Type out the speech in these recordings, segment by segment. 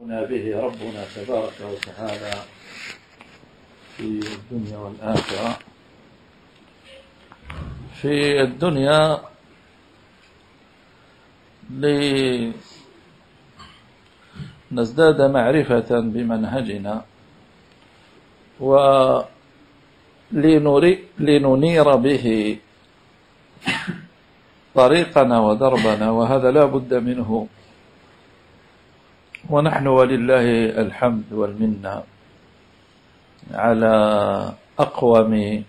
هنا به ربنا تبارك وتعالى في الدنيا والآخرة. في الدنيا لنزداد معرفة بمنهجنا ولننير به طريقنا ودربنا وهذا لا بد منه. ونحن ولله الحمد والمنة على أقوم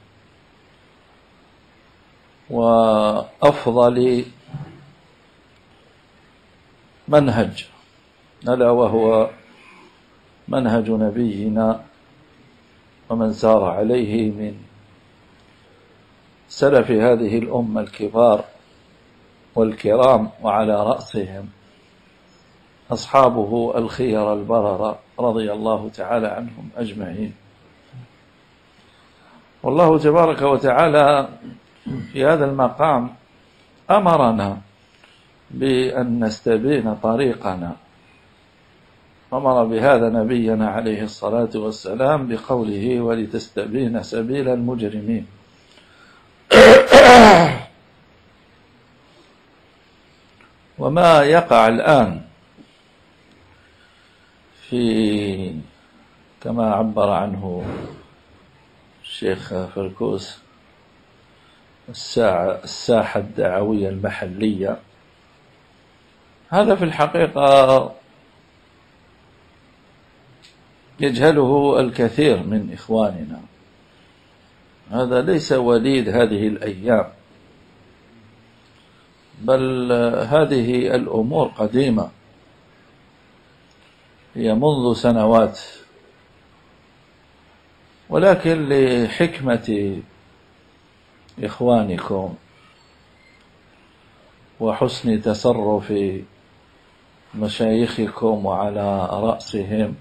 وأفضل منهج ألا وهو منهج نبينا ومن سار عليه من سلف هذه الأمة الكبار والكرام وعلى رأسهم. أصحابه الخير البرر رضي الله تعالى عنهم أجمعين. والله تبارك وتعالى في هذا المقام أمرنا بأن نستبين طريقنا. أمر بهذا نبينا عليه الصلاة والسلام بقوله ولتستبين سبيل المجرمين. وما يقع الآن في كما عبر عنه الشيخ فركوس الساعة الساحة الدعوية المحلية. هذا في الحقيقة يجهله الكثير من إخواننا. هذا ليس وليد هذه الأيام. بل هذه الأمور قديمة. هي منذ سنوات. ولكن لحكمة إخوانكم وحسن تصرف مشايخكم وعلى رأسهم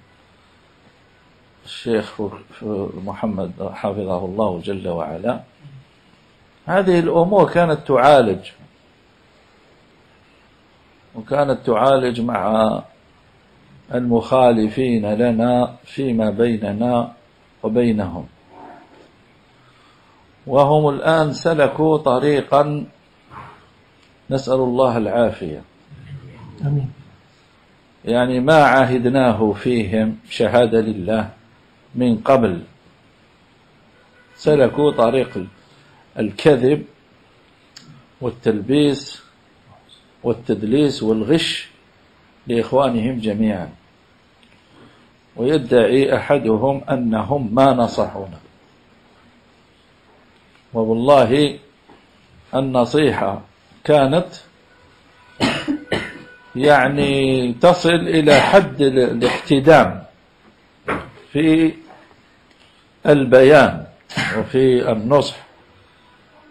الشيخ محمد حفظه الله جل وعلا هذه الأمور كانت تعالج. وكانت تعالج مع المخالفين لنا فيما بيننا وبينهم. وهم الآن سلكوا طريقا نسأل الله العافية. أمين. يعني ما عاهدناه فيهم شهادة لله من قبل. سلكوا طريق الكذب والتلبيس والتدليس والغش لإخوانهم جميعا. ويدعي أحدهم أنهم ما نصحونا. والله النصيحة كانت يعني تصل إلى حد الاحتدام في البيان وفي النصح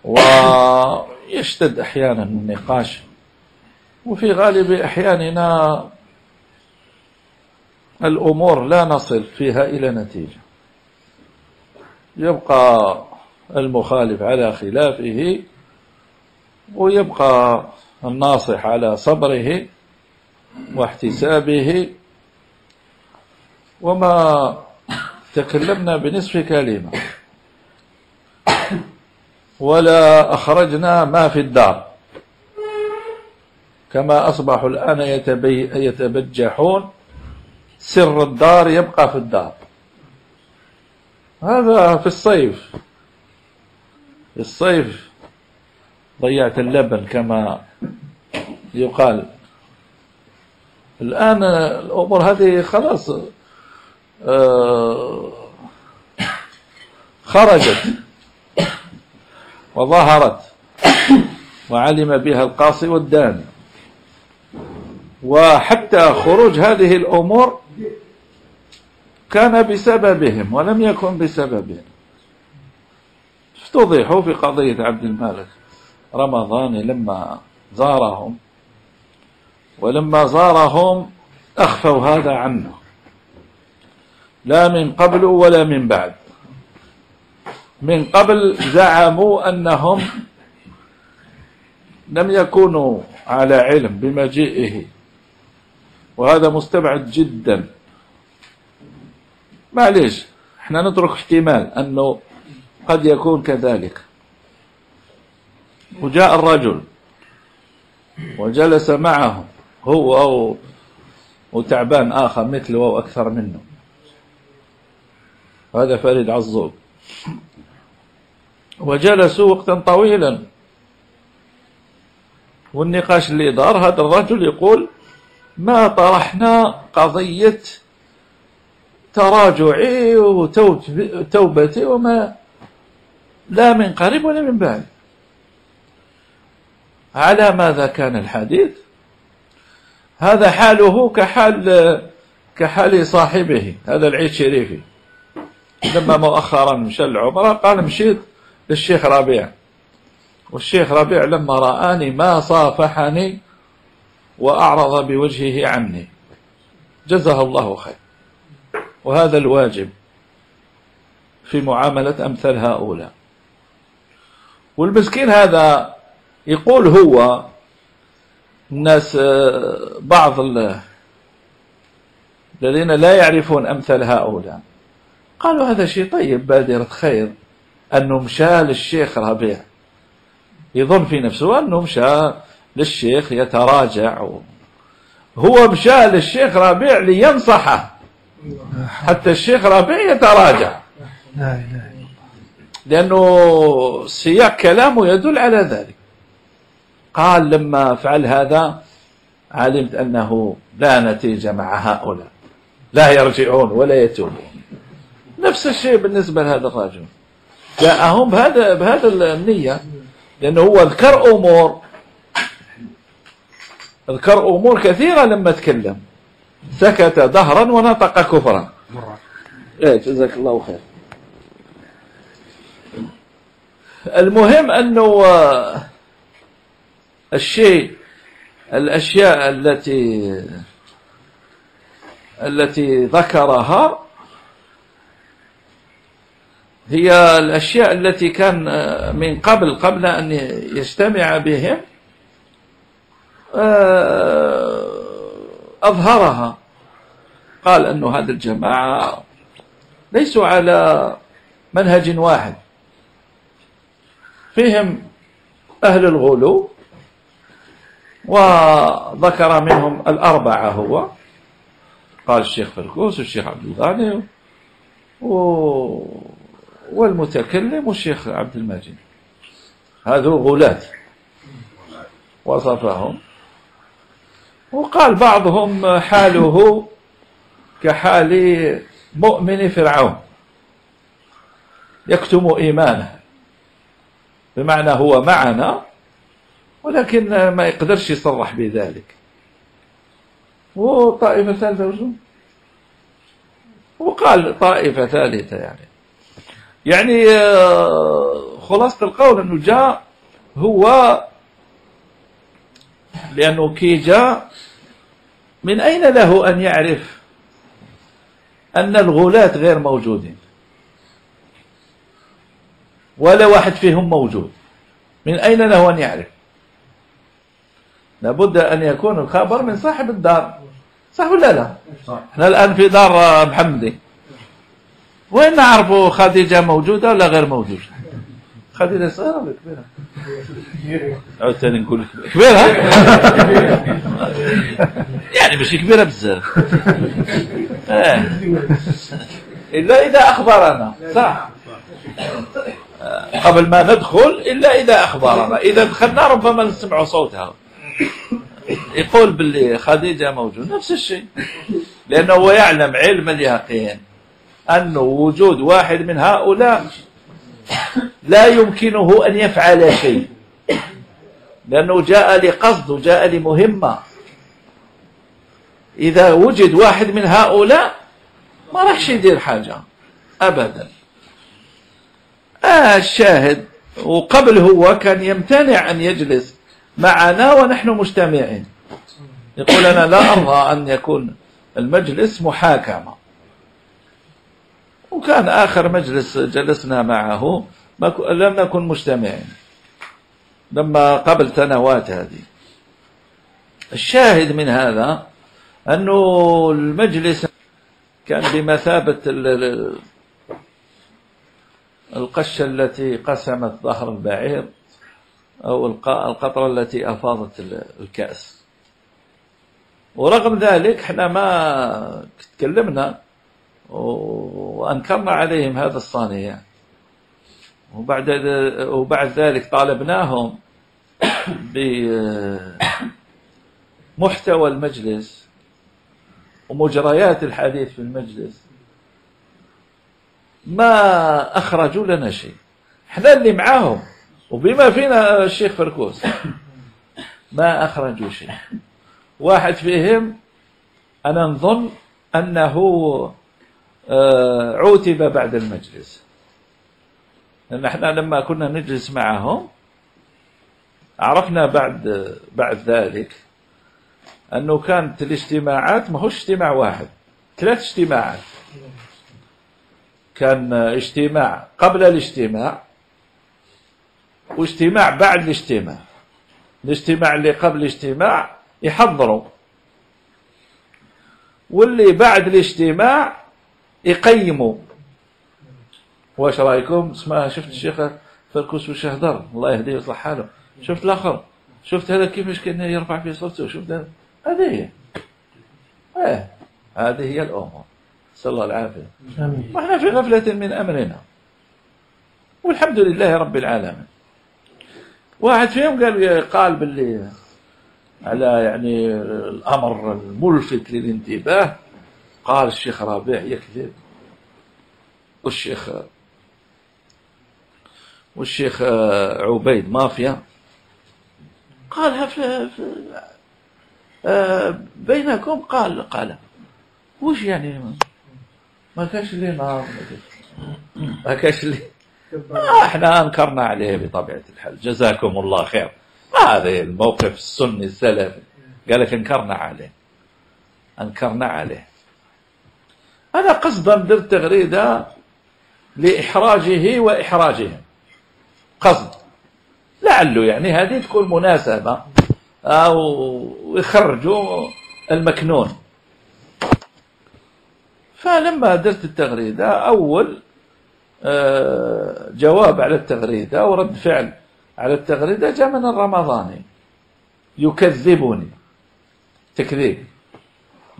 ويشتد أحيانا النقاش وفي غالب أحياننا الأمور لا نصل فيها إلى نتيجة. يبقى المخالف على خلافه ويبقى الناصح على صبره واحتسابه. وما تكلمنا بنصف كلمة. ولا أخرجنا ما في الدار. كما أصبحوا الآن يتبجحون سر الدار يبقى في الدار. هذا في الصيف. في الصيف ضيعت اللبن كما يقال. الآن الأمور هذه خلاص آه، خرجت وظهرت وعلم بها القاصي والداني وحتى خروج هذه الأمور كان بسببهم ولم يكن بسببهم. افتضحوا في قضية عبد المالك رمضان لما زارهم ولما زارهم أخفوا هذا عنه. لا من قبل ولا من بعد. من قبل زعموا أنهم لم يكونوا على علم بمجيئه وهذا مستبعد جدا. معليش إحنا نترك احتمال أنه قد يكون كذلك. وجاء الرجل وجلس معه هو أو وتعبان آخر مثله أو أكثر منه. هذا فريد عزوب. وجلسوا وقتا طويلا. والنقاش اللي دار هذا الرجل يقول ما طرحنا قضية تراجعي وتوبتي وما لا من قريب ولا من بعد على ماذا كان الحديث؟ هذا حاله كحال كحال صاحبه هذا العيد شريفي. لما مؤخرا مشى العمرة قال مشيت للشيخ ربيع. والشيخ ربيع لما رآني ما صافحني وأعرض بوجهه عني. جزاه الله خير. وهذا الواجب في معاملة أمثال هؤلاء والمسكين هذا يقول هو الناس آه، بعض الذين لا يعرفون أمثال هؤلاء قالوا هذا شيء طيب بادرة خير. أنه مشى للشيخ ربيع. يظن في نفسه أنه مشى للشيخ يتراجع. هو مشى للشيخ ربيع لينصحه. حتى الشيخ ربيع يتراجع. لأنه سياق كلامه يدل على ذلك. قال لما فعل هذا علمت أنه لا نتيجة مع هؤلاء. لا يرجعون ولا يتوبون. نفس الشيء بالنسبة لهذا الرجل. جاءهم بهذا بهذا النية. لأنه هو ذكر أمور. ذكر أمور كثيرة لما تكلم. سكت دهرا ونطق كفرا. إيه جزاك الله خير. المهم أنه الشيء الأشياء التي التي ذكرها هي الأشياء التي كان من قبل قبل أن يجتمع بهم آه، أظهرها. قال أن هذه الجماعة ليسوا على منهج واحد. فيهم أهل الغلو وذكر منهم الأربعة هو. قال الشيخ فركوس والشيخ عبد الغني والمتكلم والشيخ عبد المجيد. هذو غلاة. وصفهم. وقال بعضهم حاله كحال مؤمن فرعون. يكتم إيمانه. بمعنى هو معنا ولكن ما يقدرش يصرح بذلك. وطائفة ثالثة وقال طائفة ثالثة يعني. يعني آه، خلاصة القول أنه جاء هو لأنه كي جاء من أين له أن يعرف أن الغلاة غير موجودين؟ ولا واحد فيهم موجود. من أين له أن يعرف؟ لابد أن يكون الخبر من صاحب الدار. صح ولا لا؟ صح. إحنا الآن في دار محمدي. وين نعرفوا خديجة موجودة ولا غير موجودة؟ خديجة صغيرة ولا كبيرة. عود ثاني نقول كبيرة. يعني مش كبيرة بزاف. إيه. إلا إذا أخبرنا. صح. قبل ما ندخل إلا إذا أخبرنا. إذا دخلنا ربما نسمع صوتها. يقول باللي خديجة موجود. نفس الشيء. لأنه هو يعلم علم اليقين أنه وجود واحد من هؤلاء لا يمكنه أن يفعل شيء. لأنه جاء لقصد وجاء لمهمة. إذا وجد واحد من هؤلاء ما راحش يدير حاجة. أبدا. آه الشاهد. وقبل هو كان يمتنع أن يجلس معنا ونحن مجتمعين يقول أنا لا أرضى أن يكون المجلس محاكمة. وكان آخر مجلس جلسنا معه لم نكن مجتمعين. لما قبل سنوات هذه. الشاهد من هذا أنه المجلس كان بمثابة القشة التي قسمت ظهر البعير أو القطرة التي أفاضت الكأس. ورغم ذلك إحنا ما تكلمنا وأنكرنا عليهم هذا الصانع. وبعد وبعد ذلك طالبناهم بمحتوى المجلس ومجريات الحديث في المجلس. ما أخرجوا لنا شيء. إحنا اللي معاهم. وبما فينا الشيخ فركوس ما أخرجوا شيء. واحد فيهم أنا نظن أنه عوتب بعد المجلس. لأن إحنا لما كنا نجلس معهم عرفنا بعد بعد ذلك أنه كانت الاجتماعات ما هوش اجتماع واحد ثلاث اجتماعات. كان اجتماع قبل الاجتماع واجتماع بعد الاجتماع. الاجتماع اللي قبل الاجتماع يحضروا. واللي بعد الاجتماع يقيموا واش رايكم اسمع شفت الشيخ فركوس وش هدر الله يهديه ويصلح حاله. شفت الآخر. شفت هذا كيفاش كان يرفع في صوته. شفت هذه هي. إيه. هذه هي الأمور. نسأل الله العافية. آمين. وإحنا في غفلة من أمرنا. والحمد لله رب العالمين. واحد فيهم قال قال باللي على يعني الأمر الملفت للانتباه قال الشيخ ربيع يكذب والشيخ والشيخ عبيد مافيا. قالها في, في آه، بينكم؟ قال قال. وش يعني؟ ما كانش لي نار. ما كانش لي آه إحنا أنكرنا عليه بطبيعة الحال. جزاكم الله خير. هذا الموقف السني السلفي. قال لك أنكرنا عليه. أنكرنا عليه. أنا قصدا درت تغريده لإحراجه وإحراجهم. قصد. لعله يعني هذه تكون مناسبة أو يخرجوا المكنون. فلما درت التغريدة أول آه، جواب على التغريدة ورد فعل على التغريدة جاء من الرمضاني. يكذبني. تكذيب.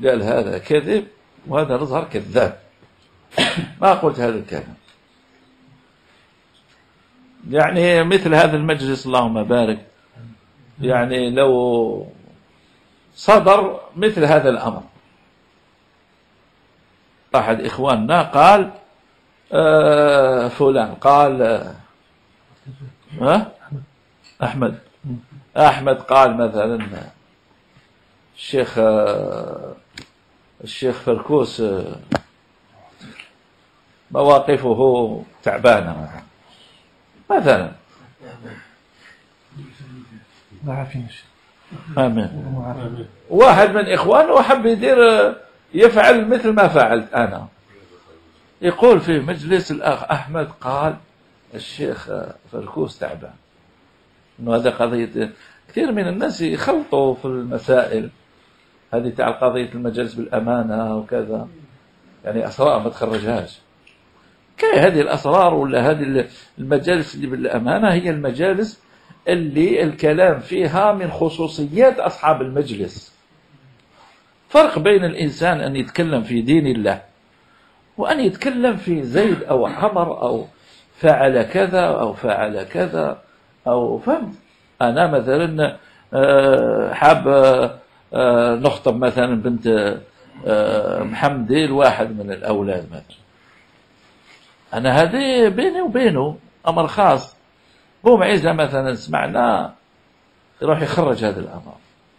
قال هذا كذب. وهذا نظهر كذاب. ما قلت هذا الكلام. يعني مثل هذا المجلس اللهم بارك. يعني لو صدر مثل هذا الأمر. أحد إخواننا قال آه فلان قال آه أحمد. أحمد قال مثلا الشيخ آه الشيخ فركوس آه مواقفه تعبانة مثلا. آمين. واحد من إخوانه حب يدير يفعل مثل ما فعلت أنا. يقول في مجلس الأخ أحمد قال الشيخ فركوس تعبان. إنه هذا قضية كثير من الناس يخلطوا في المسائل. هذه تاع قضيه المجالس بالأمانة وكذا. يعني أسرار ما تخرجهاش. كي هذه الأسرار ولا هذه المجالس اللي بالأمانة هي المجالس اللي الكلام فيها من خصوصيات أصحاب المجلس. فرق بين الإنسان أن يتكلم في دين الله وأن يتكلم في زيد أو عمر أو فعل كذا أو فعل كذا أو فهمت. أنا مثلا آه، حاب نخطب مثلا بنت آه، محمدي لواحد من الأولاد مثلا أنا هذه بيني وبينه أمر خاص. هو إذا مثلا سمعنا يروح يخرج هذا الأمر.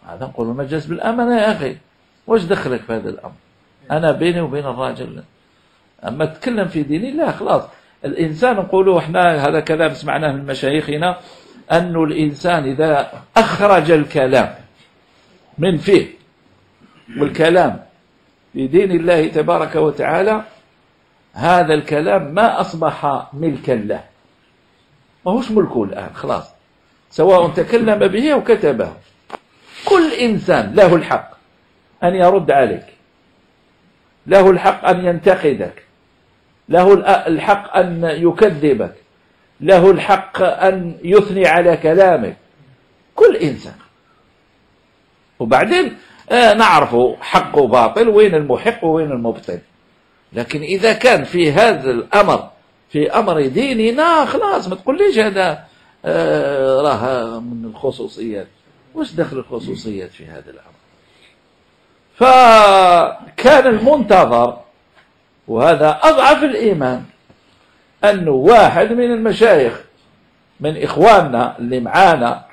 هذا نقول مجلس بالأمانة يا أخي. واش دخلك في هذا الأمر؟ أنا بيني وبين الراجل. أما تكلم في ديني لا خلاص. الإنسان نقولوا إحنا هذا كلام سمعناه من مشايخنا أن الإنسان إذا أخرج الكلام من فيه والكلام في دين الله تبارك وتعالى هذا الكلام ما أصبح ملكا له. ما هوش ملكه الآن خلاص. سواء تكلم به أو كتبه. كل إنسان له الحق أن يرد عليك. له الحق أن ينتقدك. له الحق أن يكذبك. له الحق أن يثني على كلامك. كل إنسان. وبعدين آه نعرف حق وباطل وين المحق وين المبطل. لكن إذا كان في هذا الأمر في أمر ديننا خلاص ما تقوليش هذا آه راه من الخصوصيات. وش دخل الخصوصيات في هذا الأمر؟ فكان المنتظر وهذا أضعف الإيمان أنه واحد من المشايخ من إخواننا اللي معانا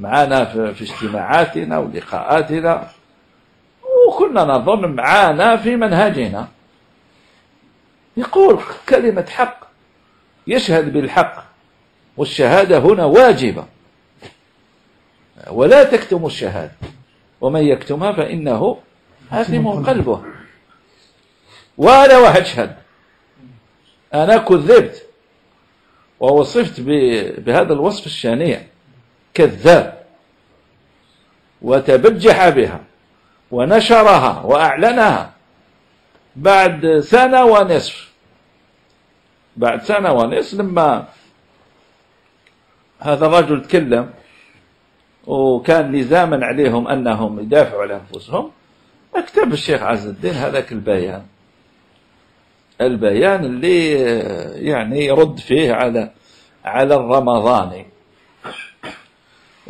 معانا في, اجتماعاتنا ولقاءاتنا. وكنا نظن معانا في منهجنا. يقول كلمة حق يشهد بالحق والشهادة هنا واجبة. ولا تكتموا الشهادة ومن يكتمها فإنه آثم قلبه. ولا واحد شهد أنا كذبت ووصفت بهذا الوصف الشنيع. كذاب وتبجح بها ونشرها وأعلنها بعد سنة ونصف. بعد سنة ونصف لما هذا الرجل تكلم وكان لزاما عليهم أنهم يدافعوا عن أنفسهم اكتب الشيخ عز الدين هذاك البيان. البيان اللي يعني يرد فيه على على الرمضاني.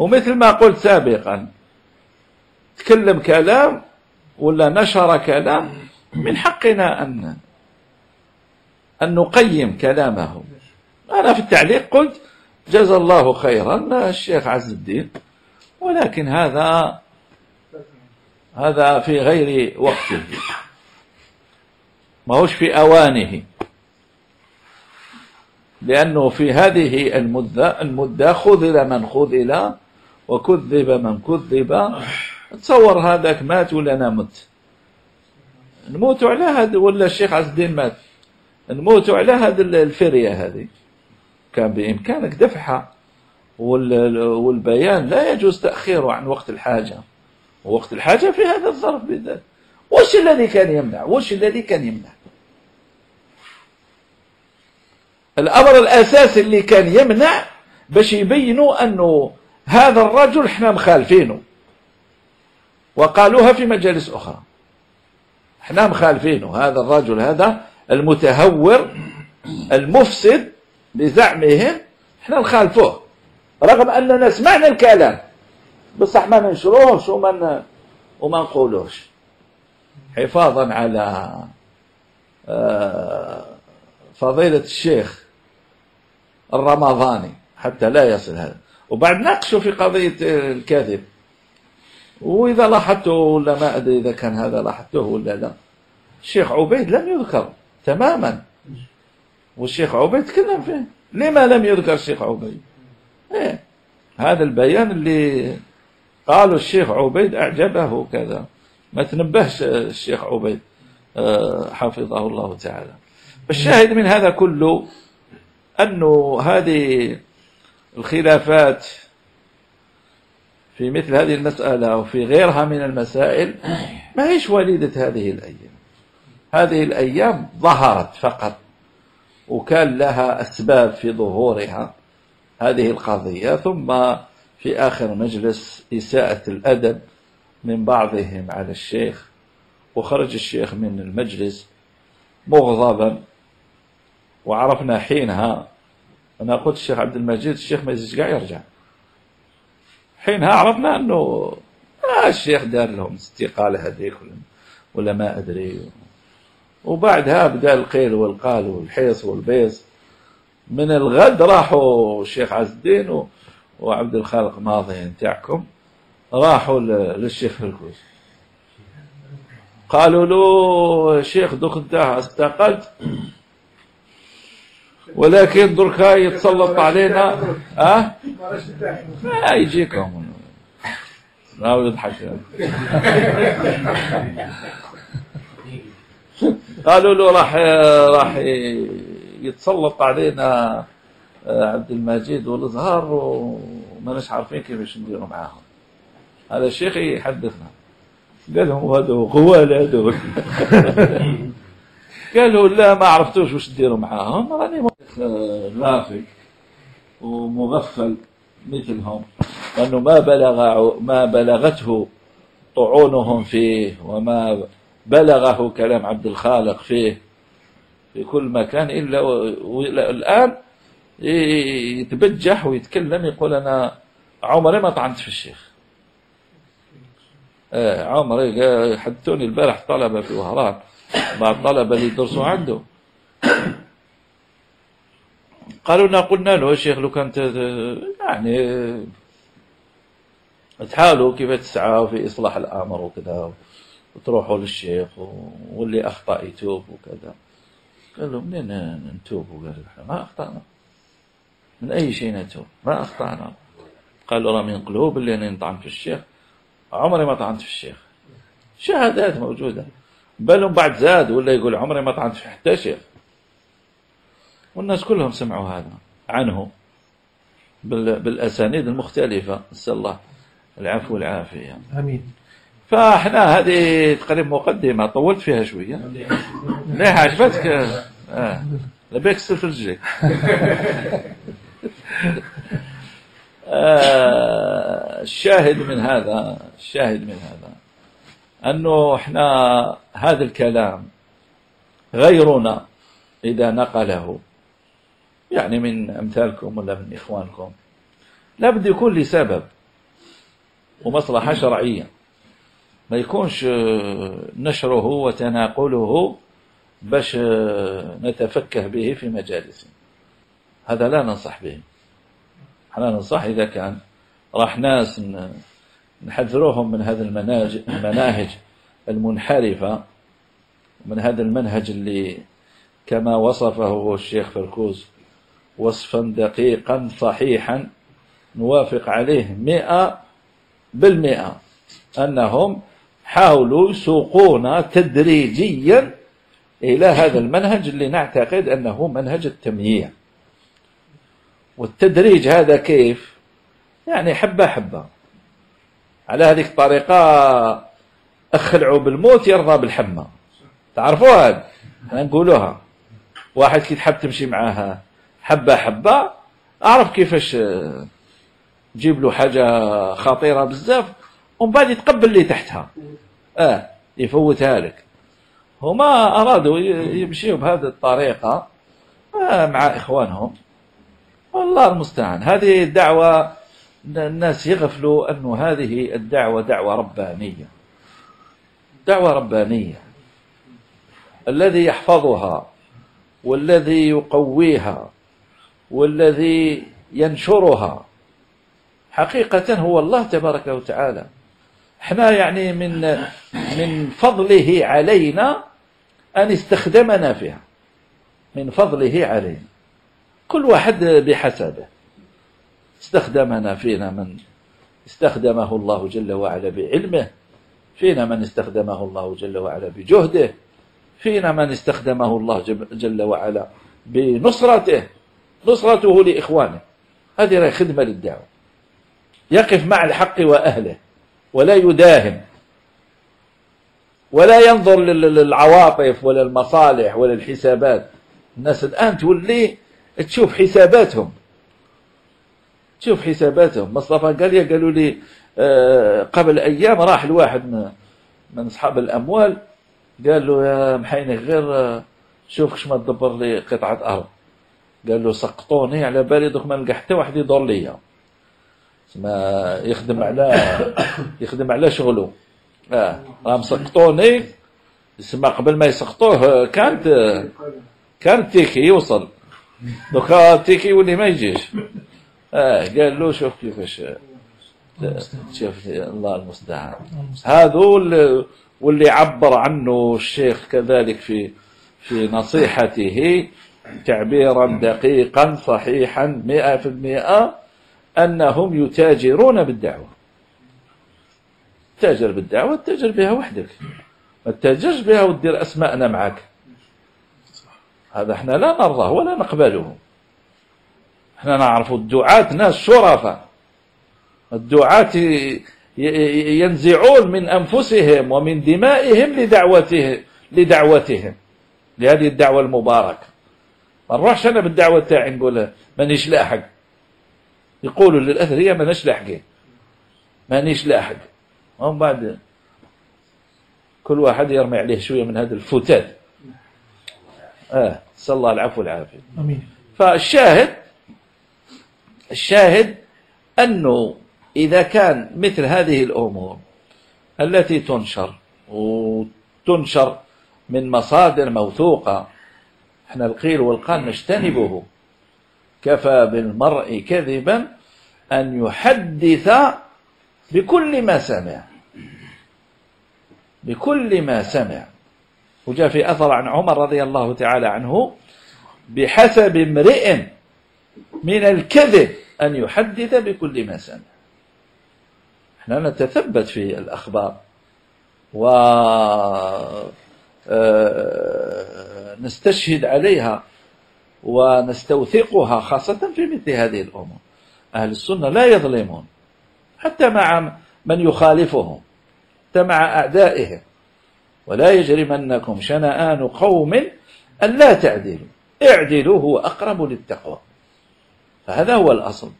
ومثل ما قلت سابقا تكلم كلام ولا نشر كلام من حقنا أن أن نقيم كلامه أنا في التعليق قلت جزا الله خيرا الشيخ عز الدين ولكن هذا هذا في غير وقته. ما هوش في أوانه. لأنه في هذه المدة المدة خذل من خذل وكذب من كذب. تصور هذاك مات ولا أنا مت؟ نموتوا على هذا ولا الشيخ عز الدين مات؟ نموتوا على هذه الفرية هذه. كان بإمكانك دفعها والبيان لا يجوز تأخيره عن وقت الحاجة. ووقت الحاجة في هذا الظرف بالذات وش الذي كان يمنع؟ وش الذي كان يمنع؟ الأمر الأساسي اللي كان يمنع باش يبينوا أنه هذا الرجل إحنا مخالفينه. وقالوها في مجالس أخرى. إحنا مخالفينه. هذا الرجل هذا المتهور المفسد بزعمهم إحنا نخالفوه. رغم أننا سمعنا الكلام. بصح ما ننشروهش وما وما نقولوش. حفاظا على آه، فضيلة الشيخ الرمضاني حتى لا يصل هذا. وبعد ناقشوا في قضية الكذب وإذا لاحظته ولا ما أدري إذا كان هذا لاحظته ولا لا. الشيخ عبيد لم يذكر تماما. والشيخ عبيد تكلم فيه لما لم يذكر الشيخ عبيد؟ إيه. هذا البيان اللي قالوا الشيخ عبيد أعجبه كذا ما تنبهش الشيخ عبيد. آه، حفظه الله تعالى. الشاهد من هذا كله أنه هذه الخلافات في مثل هذه المسألة وفي غيرها من المسائل ما هيش وليدة هذه الأيام. هذه الأيام ظهرت فقط وكان لها أسباب في ظهورها هذه القضية. ثم في آخر مجلس إساءة الأدب من بعضهم على الشيخ وخرج الشيخ من المجلس مغضبا وعرفنا حينها أنا قلت الشيخ عبد المجيد الشيخ ما يزيش قاع يرجع. حينها عرفنا أنه آه الشيخ دار لهم استقالة هذيك ولا ما أدري. وبعدها بدأ القيل والقال والحيص والبيص. من الغد راحوا الشيخ عز الدين وعبد الخالق ماضي نتاعكم راحوا للشيخ الكوز قالوا له شيخ دوك انت استقلت. ولكن دركا يتسلط علينا ها؟ ما يجيكم. راهو يضحك قالوا له راح راح يتسلط علينا آه، عبد المجيد والإزهار وما عارفين كيفاش نديروا معاهم. هذا الشيخ يحدثنا. قال لهم هذو غوال هذول قالوا لا ما عرفتوش واش ديروا معاهم. راني غافل ومغفل مثلهم وانه ما بلغ ما بلغته طعونهم فيه وما بلغه كلام عبد الخالق فيه في كل مكان إلا الآن يتبجح ويتكلم يقول أنا عمري ما طعنت في الشيخ. آه عمري حدثوني البارح طلبه في وهران بعض الطلبه اللي يدرسوا عنده. قالوا لنا قلنا له شيخ لو كانت يعني تحاولوا كيف تسعوا في إصلاح الأمر وكذا وتروحوا للشيخ واللي أخطأ يتوب وكذا. قال له منين نتوب؟ وقال ما أخطأنا. من أي شيء نتوب؟ ما أخطأنا. قال له من قلوب اللي أنا نطعن في الشيخ. عمري ما طعنت في الشيخ. شهادات موجودة. بل بعد زاد ولا يقول عمري ما طعنت في حتى شيخ. والناس كلهم سمعوا هذا عنه بالأسانيد المختلفة. نسأل الله العفو والعافية. آمين. فإحنا هذه تقريبا مقدمة. طولت فيها شوية ليه عجبتك؟ آه. لبيك في رجليك آه الشاهد من هذا الشاهد من هذا أنه إحنا هذا الكلام غيرنا إذا نقله. يعني من أمثالكم ولا من إخوانكم. لابد يكون لي سبب ومصلحة شرعية. ما يكونش نشره وتناقله باش نتفكه به في مجالس هذا لا ننصح به. إحنا ننصح إذا كان راح ناس نحذروهم من المناهج المناهج المنحرفة من هذا المنهج اللي كما وصفه الشيخ فركوز وصفا دقيقا صحيحا نوافق عليه مئة بالمئة أنهم حاولوا يسوقونا تدريجيا إلى هذا المنهج اللي نعتقد أنه منهج التمييع. والتدريج هذا كيف؟ يعني حبة حبة. على هذه الطريقة أخلعوا بالموت يرضى بالحمى. تعرفوها؟ نقولوها. واحد كي تحب تمشي معاها. حبة حبة أعرف كيفاش تجيب له حاجة خطيرة بزاف ومن بعد يتقبل اللي تحتها. آه يفوتها لك. هما أرادوا يمشيوا بهذه الطريقة آه مع إخوانهم. والله المستعان. هذه الدعوة الناس يغفلوا أن هذه الدعوة دعوة ربانية. دعوة ربانية. الذي يحفظها والذي يقويها والذي ينشرها. حقيقة هو الله تبارك وتعالى. إحنا يعني من من فضله علينا أن استخدمنا فيها. من فضله علينا. كل واحد بحسبه. استخدمنا فينا من استخدمه الله جل وعلا بعلمه. فينا من استخدمه الله جل وعلا بجهده. فينا من استخدمه الله جل وعلا بنصرته. نصرته لإخوانه. هذه خدمة للدعوة يقف مع الحق وأهله ولا يداهن ولا ينظر للعواطف ولا المصالح ولا الحسابات. الناس الآن تولي تشوف حساباتهم. تشوف حساباتهم. مصطفى قال لي قالوا لي آه، قبل أيام راح الواحد من أصحاب الأموال قال له يا محيني غير آه، شوف كش ما تدبر لي قطعة أرض. قال له سقطوني على بالي دوك ما نلقى حتى واحد يدور ليا. ما يخدم على يخدم على شغله. آه راهم سقطوني. يسمى قبل ما يسقطوه كانت كانت تيكي يوصل. دوكا تيكي يولي ما يجيش. آه قال له شوف كيفاش شوف الله المستعان. هذو واللي عبر عنه الشيخ كذلك في في نصيحته تعبيرا دقيقا صحيحا مئة في المئة أنهم يتاجرون بالدعوة. تاجر بالدعوة تاجر بها وحدك. ما تتاجرش بها وتدير أسماءنا معك هذا إحنا لا نرضاه ولا نقبله. إحنا نعرف الدعاة ناس شرفاء. الدعاة ينزعون من أنفسهم ومن دمائهم لدعوته لدعوتهم. لهذه الدعوة المباركة. ما نروحش أنا بالدعوة تاعي نقول مانيش لاحق. يقولوا للأثرياء مانيش لاحقين مانيش لاحق. ومن بعد كل واحد يرمي عليه شوية من هذا الفتات. آه صلى الله العفو والعافية. آمين. فالشاهد الشاهد أنه إذا كان مثل هذه الأمور التي تنشر وتنشر من مصادر موثوقة إحنا القيل والقال نجتنبه. كفى بالمرء كذبا أن يحدث بكل ما سمع. بكل ما سمع. وجاء في أثر عن عمر رضي الله تعالى عنه بحسب امرئ من الكذب أن يحدث بكل ما سمع. إحنا نتثبت في الأخبار. و نستشهد عليها ونستوثقها خاصة في مثل هذه الأمور أهل السنة لا يظلمون حتى مع من يخالفهم حتى مع أعدائهم. ولا يجرمنكم شنآن قوم أن لا تعدلوا. اعدلوا هو أقرب للتقوى. فهذا هو الأصل.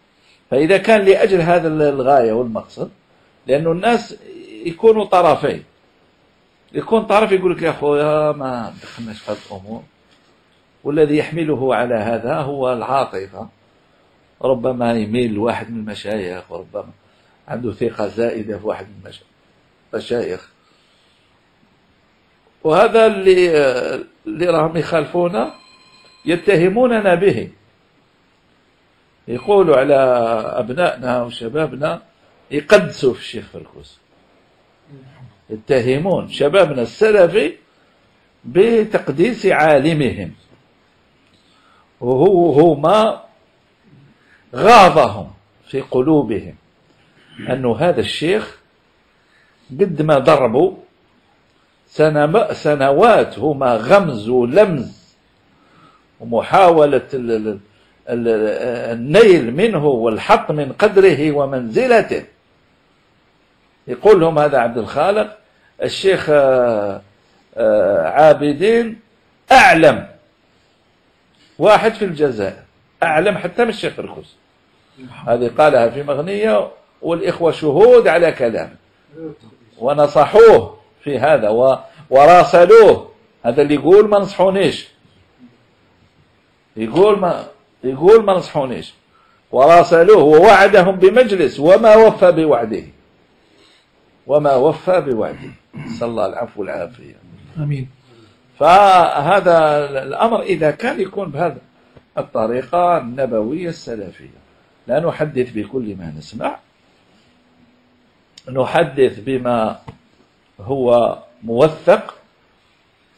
فإذا كان لأجل هذا الغاية والمقصد لأن الناس يكونوا طرفين. يكون طرف يقول لك يا أخويا ما دخلناش في هذه الأمور. والذي يحمله على هذا هو العاطفة. ربما يميل لواحد من المشايخ وربما عنده ثقة زائدة في واحد من المشايخ. وهذا اللي اللي راهم يخالفونا يتهموننا به. يقولوا على أبنائنا وشبابنا يقدسوا في الشيخ فركوس يتهمون شبابنا السلفي بتقديس عالمهم. وهو هو ما غاضهم في قلوبهم. أنه هذا الشيخ قد ما ضربوا سنوات هما غمز ولمز. ومحاولة النيل منه والحط من قدره ومنزلته. يقول لهم هذا عبد الخالق الشيخ آه، آه، عابدين أعلم. واحد في الجزائر أعلم حتى من الشيخ فركوس هذه قالها في مغنية والإخوة شهود على كلامه ونصحوه في هذا وراسلوه. هذا اللي يقول ما نصحونيش. يقول ما يقول ما نصحونيش. وراسلوه ووعدهم بمجلس وما وفى بوعده. وما وفى بوعده. صلى الله العفو والعافية. آمين. فهذا الأمر إذا كان يكون بهذا الطريقة النبوية السلفية. لا نحدث بكل ما نسمع. نحدث بما هو موثق.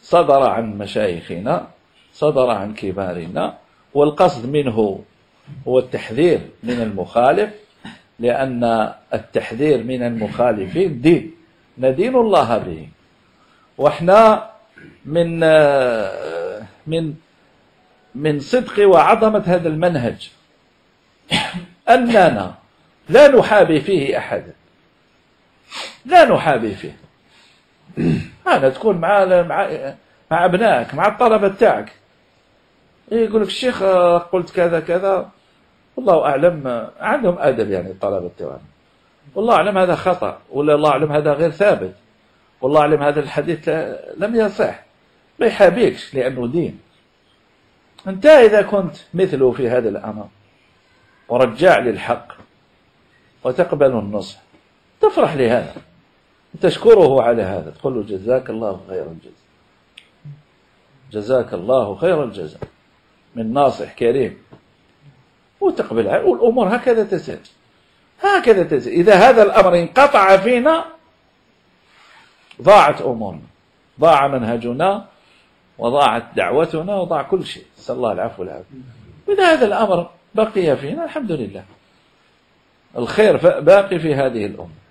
صدر عن مشايخنا صدر عن كبارنا. والقصد منه هو التحذير من المخالف لأن التحذير من المخالفين دين. ندين الله به. وإحنا من من من صدق وعظمة هذا المنهج. أننا لا نحابي فيه أحدا لا نحابي فيه. هذا تكون مع مع مع أبنائك مع الطلبة تاعك يقول لك الشيخ قلت كذا كذا. والله أعلم عندهم أدب يعني الطلبة تاعنا والله أعلم هذا خطأ ولا الله أعلم هذا غير ثابت. والله أعلم هذا الحديث لم يصح. ما يحابيكش لأنه دين. أنت إذا كنت مثله في هذا الأمر ورجع للحق وتقبل النصح تفرح لهذا. تشكره على هذا. تقول له جزاك الله خير الجزاء. جزاك الله خير الجزاء. من ناصح كريم. وتقبل والأمور هكذا تسير هكذا تسير إذا هذا الأمر انقطع فينا ضاعت أمورنا. ضاع منهجنا وضاعت دعوتنا وضاع كل شيء. نسأل الله العفو والعافية. إذا هذا الأمر بقي فينا الحمد لله. الخير باقي في هذه الأمة.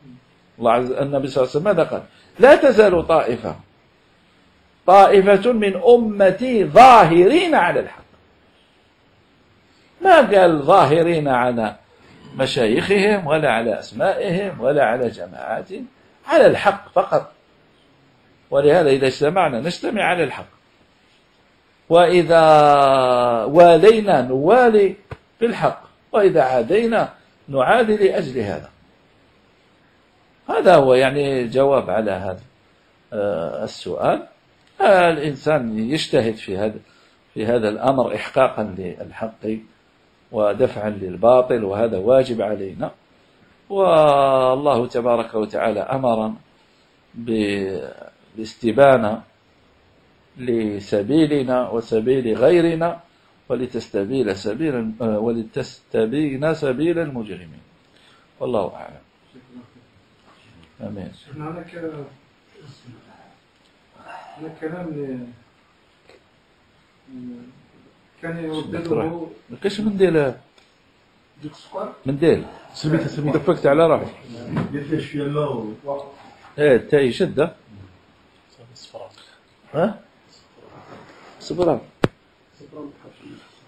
الله عز النبي صلى الله عليه وسلم ماذا قال؟ لا تزال طائفة. طائفة من أمتي ظاهرين على الحق. ما قال ظاهرين على مشايخهم ولا على أسمائهم ولا على جماعاتهم. على الحق فقط. ولهذا إذا اجتمعنا نجتمع على الحق. وإذا والينا نوالي بالحق وإذا عادينا نعادي لأجل هذا. هذا هو يعني جواب على هذا آه، السؤال. الإنسان يجتهد في هذا في هذا الأمر إحقاقا للحق. ودفعا للباطل وهذا واجب علينا. والله تبارك وتعالى أمرنا بالاستبانة لسبيلنا وسبيل غيرنا ولتستبين سبيل ولتستبين سبيل المجرمين. والله أعلم. آمين. هناك كلام كان يردده ما كاش منديل. منديل. سميت سميت فكت على روحك قلت له شوية الماء إيه تاي شدة. ها؟ صبرا.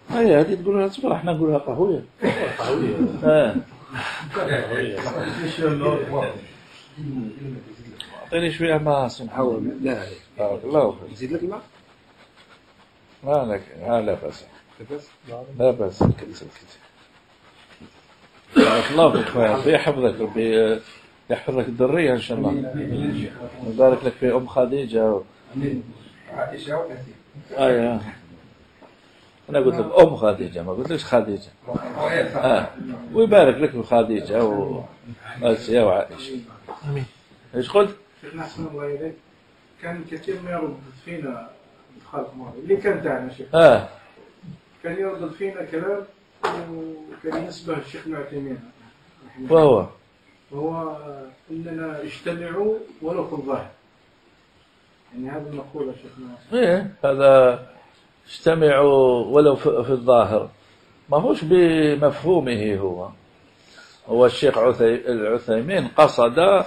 هي هذه تقول لها صبرا إحنا نقولها قهوية. قهوية. آه أعطيني شوية ماء سنحول لا. بارك الله فيك. نزيد لك الماء؟ ما لك لا لا بأس. لا بأس. بارك الله فيك ربي يحفظك ربي يحفظ لك الذرية إن شاء الله. ويبارك لك في أم خديجة. امين عائشه وكثير آه أنا قلت لك أم خديجة ما قلت لكش خديجة. آه. ويبارك لك في خديجة وآسيا وعائشة آمين. إيش قلت؟ شيخنا احسن الله اليك كان كثير ما يرد فينا ماضي اللي كان تاعنا شيخ. آه. كان يردد فينا كلام وكان ينسبه الشيخ ابن عثيمين رحمه الله. وهو. وهو إننا اجتمعوا ولو في الظاهر يعني هذه المقولة شيخنا إيه هذا اجتمعوا ولو في الظاهر. ما هوش بمفهومه هو. هو الشيخ عثي- العثيمين قصد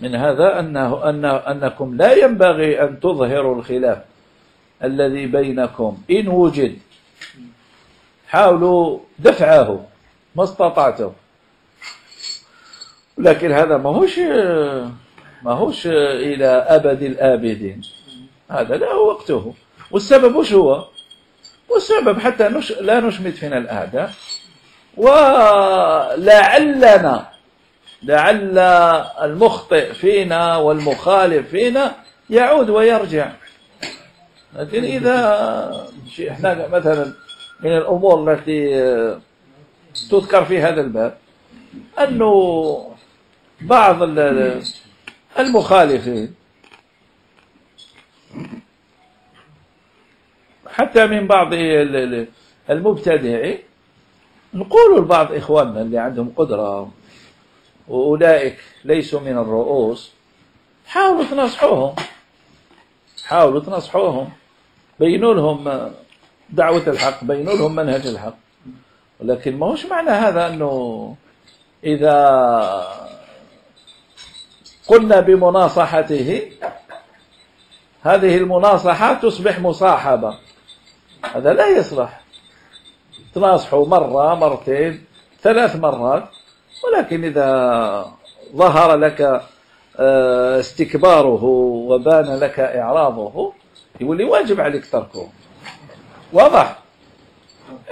من هذا أنه أن أنكم لا ينبغي أن تظهروا الخلاف. الذي بينكم. إن وجد. حاولوا دفعه. ما استطعتم. لكن هذا ما هوش ما هوش إلى أبد الآبدين. هذا لا وقته. والسبب وش هو؟ والسبب حتى نش... لا نشمت فينا الأعداء ولعلنا لعل المخطئ فينا والمخالف فينا يعود ويرجع. لكن إذا شيء إحنا مثلا من الأمور التي تذكر في هذا الباب أنه بعض ال- المخالفين حتى من بعض ال- ال- المبتدعين نقول لبعض إخواننا اللي عندهم قدرة وأولئك ليسوا من الرؤوس حاولوا تنصحوهم حاولوا تنصحوهم بينوا لهم دعوة الحق بينوا لهم منهج الحق. ولكن ما هوش معنى هذا أنه إذا قلنا بمناصحته هذه المناصحة تصبح مصاحبة. هذا لا يصلح. تناصحوا مرة مرتين ثلاث مرات. ولكن إذا ظهر لك آه، استكباره وبان لك إعراضه يولي واجب عليك تركه واضح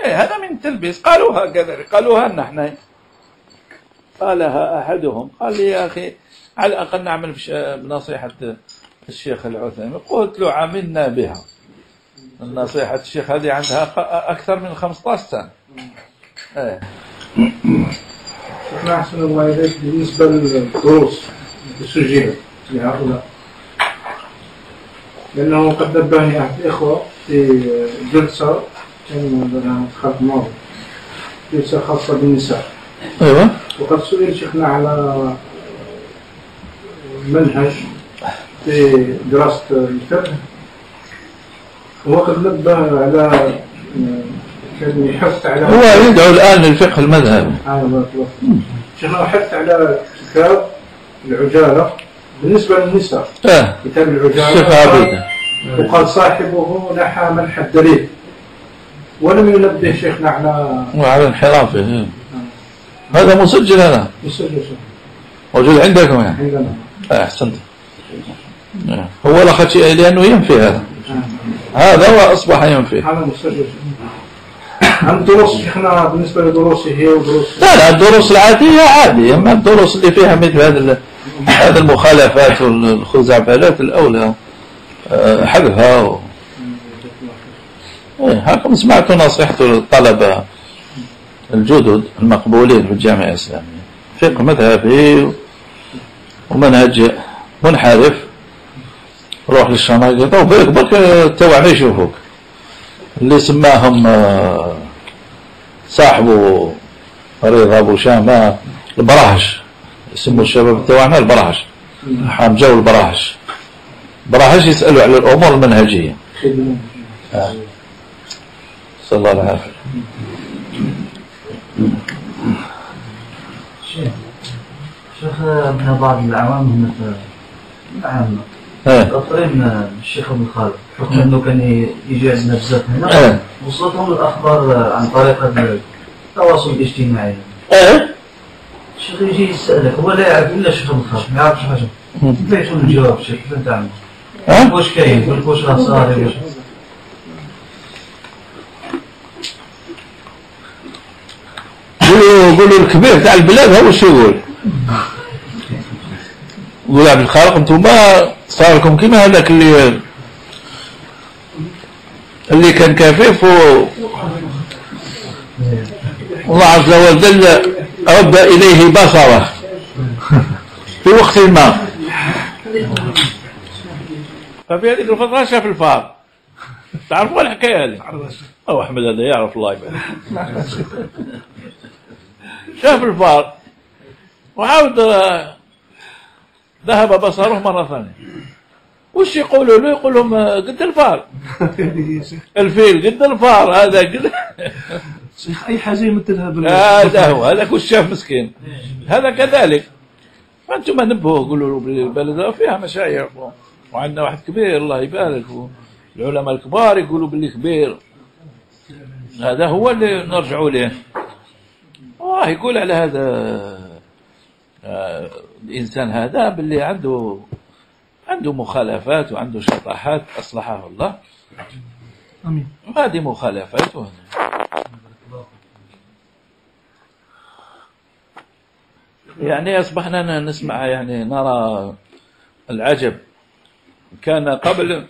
إيه هذا من تلبيس قالوها كذلك قالوها نحن قالها أحدهم قال لي يا أخي على الأقل نعمل بنصيحة الشيخ العثيمين قلت له عملنا بها النصيحة الشيخ هذه عندها أكثر من 15 سنة إيه شيخنا احسن الله اليك بالنسبة للدروس التسجيل لهؤلاء لأنه قد نبهني أحد الإخوة في جلسة كان لها خلق الماضي جلسة خاصة بالنساء. أيوة. وقد سئل شيخنا على منهج في دراسة الفقه. وقد نبه على كان يحث على هو يدعو الآن للفقه المذهبي الله. شيخنا حث على كتاب العجالة. بالنسبة للنساء آه. كتاب العجالة عبيدة وقال صاحبه نحى منح الدليل ولم ينبه شيخنا على وعلى انحرافه هذا مسجل هذا. مسجل. موجود عندكم يعني. عندنا. آه، أحسنت. آه. هو لاخذ شيء لأنه ينفي هذا. آه. هذا هو أصبح ينفي. هذا مسجل. عن دروس شيخنا بالنسبة لدروسي هي ودروس؟ لا لا الدروس العادية عادية أما الدروس اللي فيها مثل هذا هذه المخالفات والخزعبلات الأولى آه، حذفها و... إيه هاكم سمعتوا نصيحة الطلبة الجدد المقبولين في الجامعة الإسلامية. فقه مذهبي ومنهج منحرف. روح للشناقطة وبرك برك التوع ما يشوفوك. اللي سماهم آه، صاحبه رضا أبو شامة البراهش. يسموا الشباب تاعنا البراهش. حام جو البراهش. براهش يسألوا على الأمور المنهجية. آه. صلى الله العافية شيخ شيخ من بعض العوام هنا في العامة قطرين الشيخ ابن خالد بحكم إنه كان يجي عندنا بزاف هنا إيه وصلتهم الأخبار عن طريق التواصل الاجتماعي. إيه الشيخ يجي يسألك هو لا يعرف الشيخ ابن خالد ما يعرفش حاجة. كيف يكون الجواب شيخ تعمل؟ ها؟ واش كاين؟ يقول لك واش راه صاري واش قولوا قولوا الكبير تاع البلاد هو شو يقول؟ يقول عبد الخالق أنتم صار لكم كيما هذاك اللي اللي كان كفيف و الله عز وجل رد إليه بصره. في وقت ما. ففي هذيك الفترة شاف الفار. تعرفوا الحكاية هذه؟ أو أحمد هذا يعرف الله يبارك. شاف الفار. وعاود ذهب بصره مرة ثانية. وش يقولوا له؟ يقول لهم قد الفار. الفيل قد الفار. هذا قد أي حاجة يمثلها بال هذا هو هذاك وش شاف مسكين. هذا كذلك. فانتم نبهوا قولوا له بالبلد فيها مشايخ وعندنا واحد كبير الله يبارك العلماء الكبار يقولوا باللي كبير. هذا هو اللي نرجعوا له. آه يقول على هذا آه الإنسان هذا باللي عنده عنده مخالفات وعنده شطحات أصلحه الله. آمين. هذه مخالفات. وهذا يعني أصبحنا نسمع يعني نرى العجب. كان قبل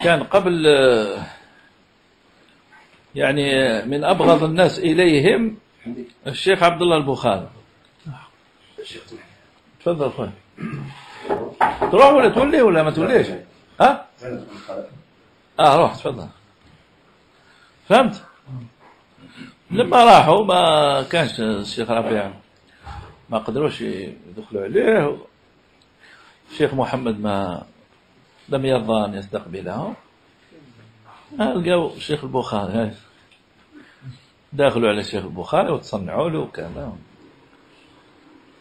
كان قبل يعني من أبغض الناس إليهم الشيخ عبد الله البخاري. تفضل خويا تروح ولا تولي ولا ما توليش؟ ها؟ آه روح تفضل. فهمت؟ لما راحوا ما كانش الشيخ ربيع ما قدروش يدخلوا عليه. الشيخ محمد ما لم يرضى أن يستقبلهم لقوا الشيخ البخاري. داخلوا على الشيخ البخاري وتصنعوا له وكذا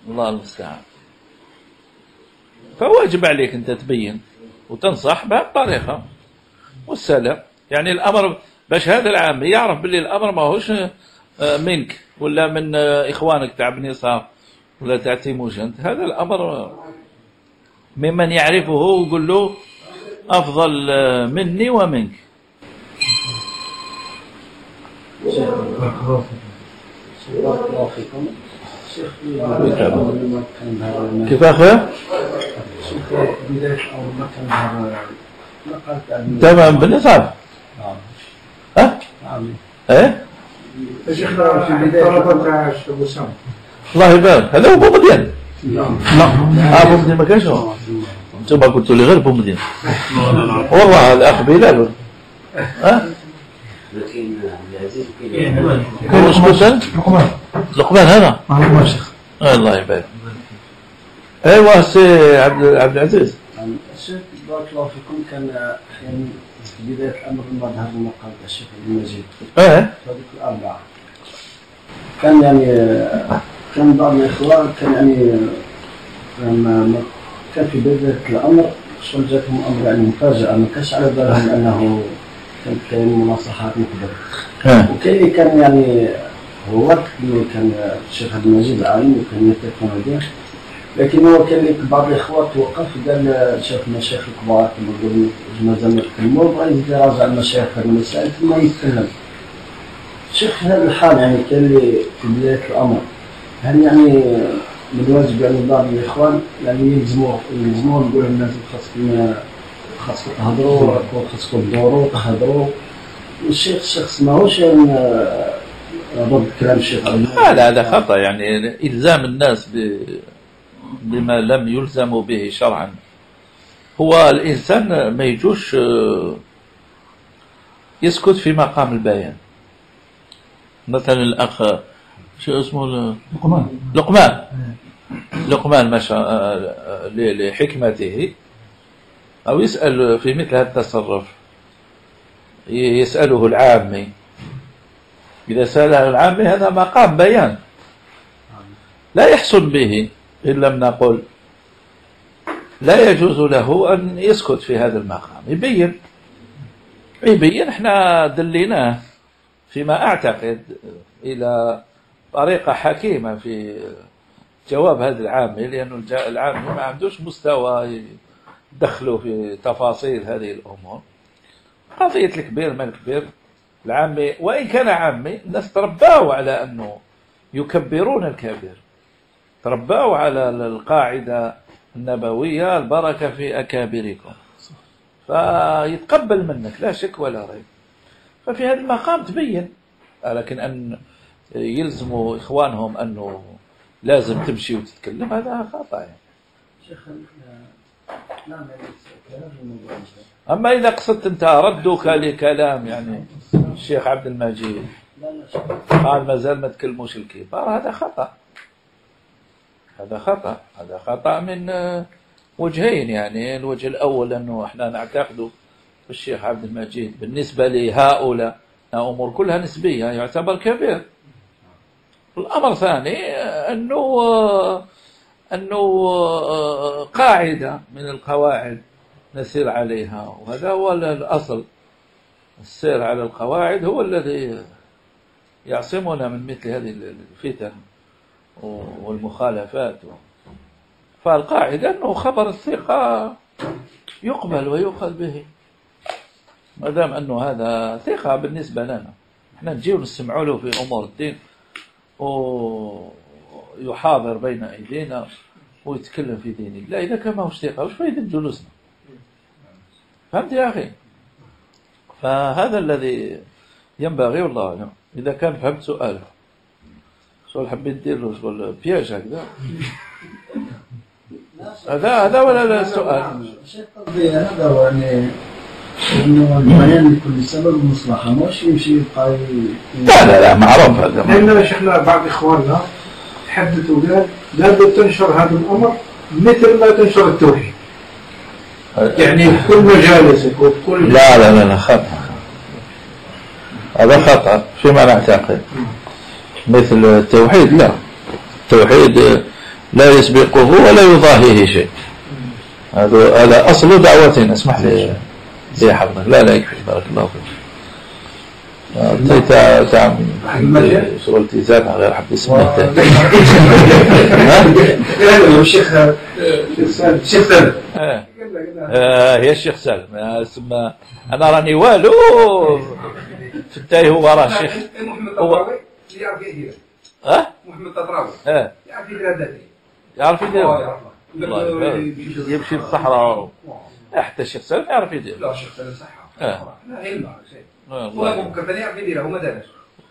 الله المستعان. فواجب عليك أنت تبين وتنصح بهالطريقة والسلام. يعني الأمر باش هذا العام يعرف باللي الأمر ما هوش آه، منك ولا من آه، إخوانك تاع بني صار. ولا تاع تيموش أنت هذا الأمر ممن يعرفه ويقول له أفضل مني ومنك. كيف أخويا؟ بداية تمام صار ها؟ نعم إيه شيخنا في سام الله يبارك. هذا هو بو مدين نعم. لا آه بو مدين ما كانش هو. أنتم قلتوا لي غير بو مدين والله الأخ بلال. ها؟ لكن؟ لقمان. لقمان هذا معلومة شيخ. آه الله يبارك. ايوا سي عبد عبد العزيز. الشيخ بارك الله فيكم كان أحيانا في بداية الأمر ما ظهر المقال الشيخ عبد المجيد إيه. في هذيك الأربعة. كان يعني كان بعض الإخوان كان يعني لما ما- كان في بداية الأمر شغل جاتهم أمر يعني مفاجأة ما كانش على بالهم أنه كان كاين مناصحات من قبل. وكاين اللي كان يعني هو وقت إنه كان الشيخ عبد المجيد عالم وكان يتفق به لكن هو كان لك بعض الاخوات توقف قال شاف المشايخ الكبار كما نقولوا مازال ما يتكلموا بغى يزيد يراجع المشايخ في المسائل ثم يتكلم. الشيخ في هذا الحال يعني كان لي في بداية الأمر هل يعني من الواجب يعني بعض الإخوان يعني يلزموا يلزموا نقول للناس خاصكم خاصكم تهضروا خاصكم تدوروا تهضروا. الشيخ الشخص ماهوش يعني ضد كلام الشيخ المجيد. لا هذا خطأ يعني. إلزام الناس ب... بما لم يلزموا به شرعا. هو الإنسان ما يجوش آه، يسكت في مقام البيان. مثلا الأخ شو اسمه لقمان. لقمان. لقمان ما شاء آه، ل- لحكمته. أو يسأل في مثل هذا التصرف. يسأله العامي إذا سأله العامي هذا مقام بيان. لا يحسن به. إن لم نقل. لا يجوز له أن يسكت في هذا المقام. يبين. يبين. إحنا دليناه. فيما أعتقد إلى طريقة حكيمة في جواب هذا العامي الج- العامي ما عندوش مستوى يدخله في تفاصيل هذه الأمور. قضية الكبير ما الكبير العامي وإن كان عامي الناس تربوا على أنه يكبرون الكبير. تربوا على القاعدة النبوية البركة في أكابركم. فيتقبل منك لا شك ولا ريب. ففي هذا المقام تبين. لكن أن يلزموا إخوانهم أنه لازم تمشي وتتكلم هذا خطأ. يعني. شيخ أما إذا قصدت أنت ردك لكلام يعني الشيخ عبد المجيد. قال ما زال ما تكلموش الكبار هذا خطأ. هذا خطأ هذا خطأ من وجهين يعني الوجه الأول أنه إحنا نعتقد الشيخ عبد المجيد بالنسبة لهؤلاء أمور كلها نسبية يعتبر كبير. الأمر الثاني آه، أنه آه، أنه آه، قاعدة من القواعد نسير عليها. وهذا هو الأصل. السير على القواعد هو الذي يعصمنا من مثل هذه الفتن والمخالفات. فالقاعدة أنه خبر الثقة يقبل ويؤخذ به. ما دام أنه هذا ثقة بالنسبة لنا إحنا نجي ونستمع له في أمور الدين. ويحاضر بين أيدينا ويتكلم في دين الله. إذا كان ماهوش ثقة وش فايدة جلوسنا؟ فهمت يا أخي؟ فهذا الذي ينبغي والله أعلم. إذا كان فهمت سؤاله سؤال حبيت ندير له شغل بياج هكذا. هذا هذا ولا لا السؤال هذا هو إنه سبب مصلحة مش يمشي يبقى لا لا لا معروف هذا لأن شيخنا بعض إخواننا تحدث وقال لابد تنشر هذا الأمر مثل ما تنشر التوحيد. يعني في كل مجالسك وفي كل لا لا لا لا خطأ هذا خطأ فيما نعتقد مثل التوحيد لا. التوحيد لا يسبقه ولا يضاهيه شيء. هذا هذا أصل دعوتنا اسمح لي. لي حفظك لا لا يكفي بارك الله فيك. تاع شغل تيزان غير حب اسمه الشيخ الشيخ سالم. آه. آه هي الشيخ سالم. آه، اسمه أنا راني والو. في التاي هو راه شيخ. محمد هو- آه؟ محمد الططراوي آه. يعرف يدير يعرف يدير. يمشي في الصحراء حتى الشيخ سالم يعرف يدير. لا الشيخ سالم صحة آه. لا علم شيء آه، هو الله أبو. بكر ثاني يعرف يديرها هو ما دارش.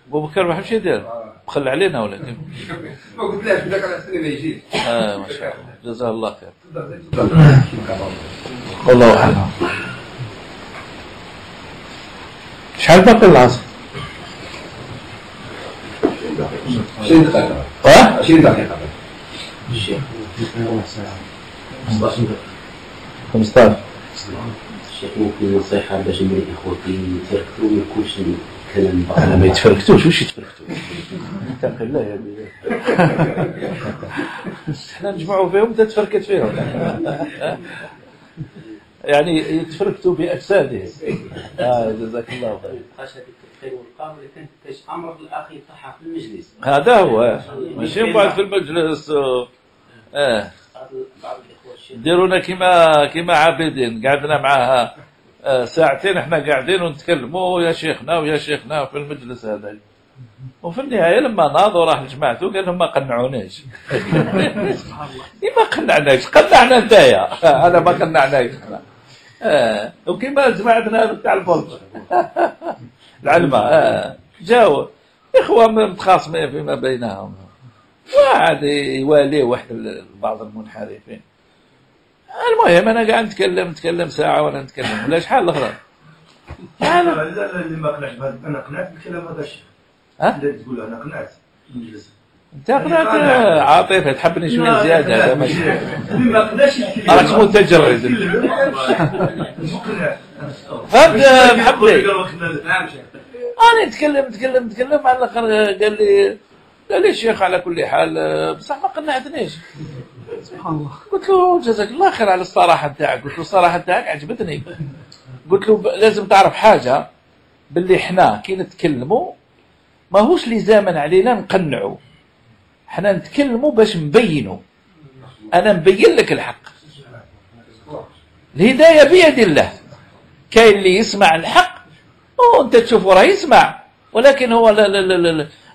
أبو بكر ما يحبش يدير. خلى علينا ولا؟ كيف ما قلت لهاش ذاك على السنة ما يجيش. آه ما شاء الله. جزاه الله خير. تفضل، تفضل. والله أعلم. شحال باقي العصر؟ 20 دقيقة. آه 20 دقيقة. الشيخ 15 الشيخ ممكن نصيحة باش نقول لإخوتي يتركوا ما يكونش الكلام أنا ما يتفركتوش وش يتفركتوا اتق الله يا بلال إحنا نجمعوا فيهم انت تفركت فيهم. يعني يتفركتوا باجسادهم آه جزاك الله خير. الخير والقام اللي كانت كاش أمر الاخ يطرحها في المجلس. هذا هو. ماشي من بعد في المجلس. آه. بعض ديرونا كيما كيما عابدين قعدنا معاها آه، ساعتين إحنا قاعدين ونتكلموا يا شيخنا ويا شيخنا في المجلس هذا. وفي النهاية لما ناضوا راح لجماعته قال لهم ما قنعوناش ما قنعناش قنعنا انتيا أنا ما قنعناش. إحنا آه. وكيما جماعتنا تاع البولت العلماء آه. جاوا إخوة متخاصمين فيما بينهم. وعاد يوالي واحد بعض المنحرفين. المهم أنا قاعد نتكلم نتكلم ساعة وأنا نتكلم. ولا شحال الأخرى؟ لا لا اللي ما بهذا أنا قنعت بالكلام هذا الشيء ها؟ اللي تقول أنا قنعت. أنت قنعت؟ عاطفة تحبني شوية زيادة. هذا ماشي اللي ما قنعش راك متجرد فهمت؟ محبي أنا نتكلم نتكلم نتكلم. على الأخر قال لي قال لي الشيخ على كل حال بصح ما قنعتنيش. سبحان الله قلت له جزاك الله خير على الصراحه تاعك قلت له الصراحه تاعك عجبتني قلت له لازم تعرف حاجة باللي إحنا كي نتكلموا ماهوش لزاما علينا نقنعوا إحنا نتكلموا باش نبينوا أنا نبين لك الحق الهدايه بيد الله كاين اللي يسمع الحق وانت تشوفه راه يسمع ولكن هو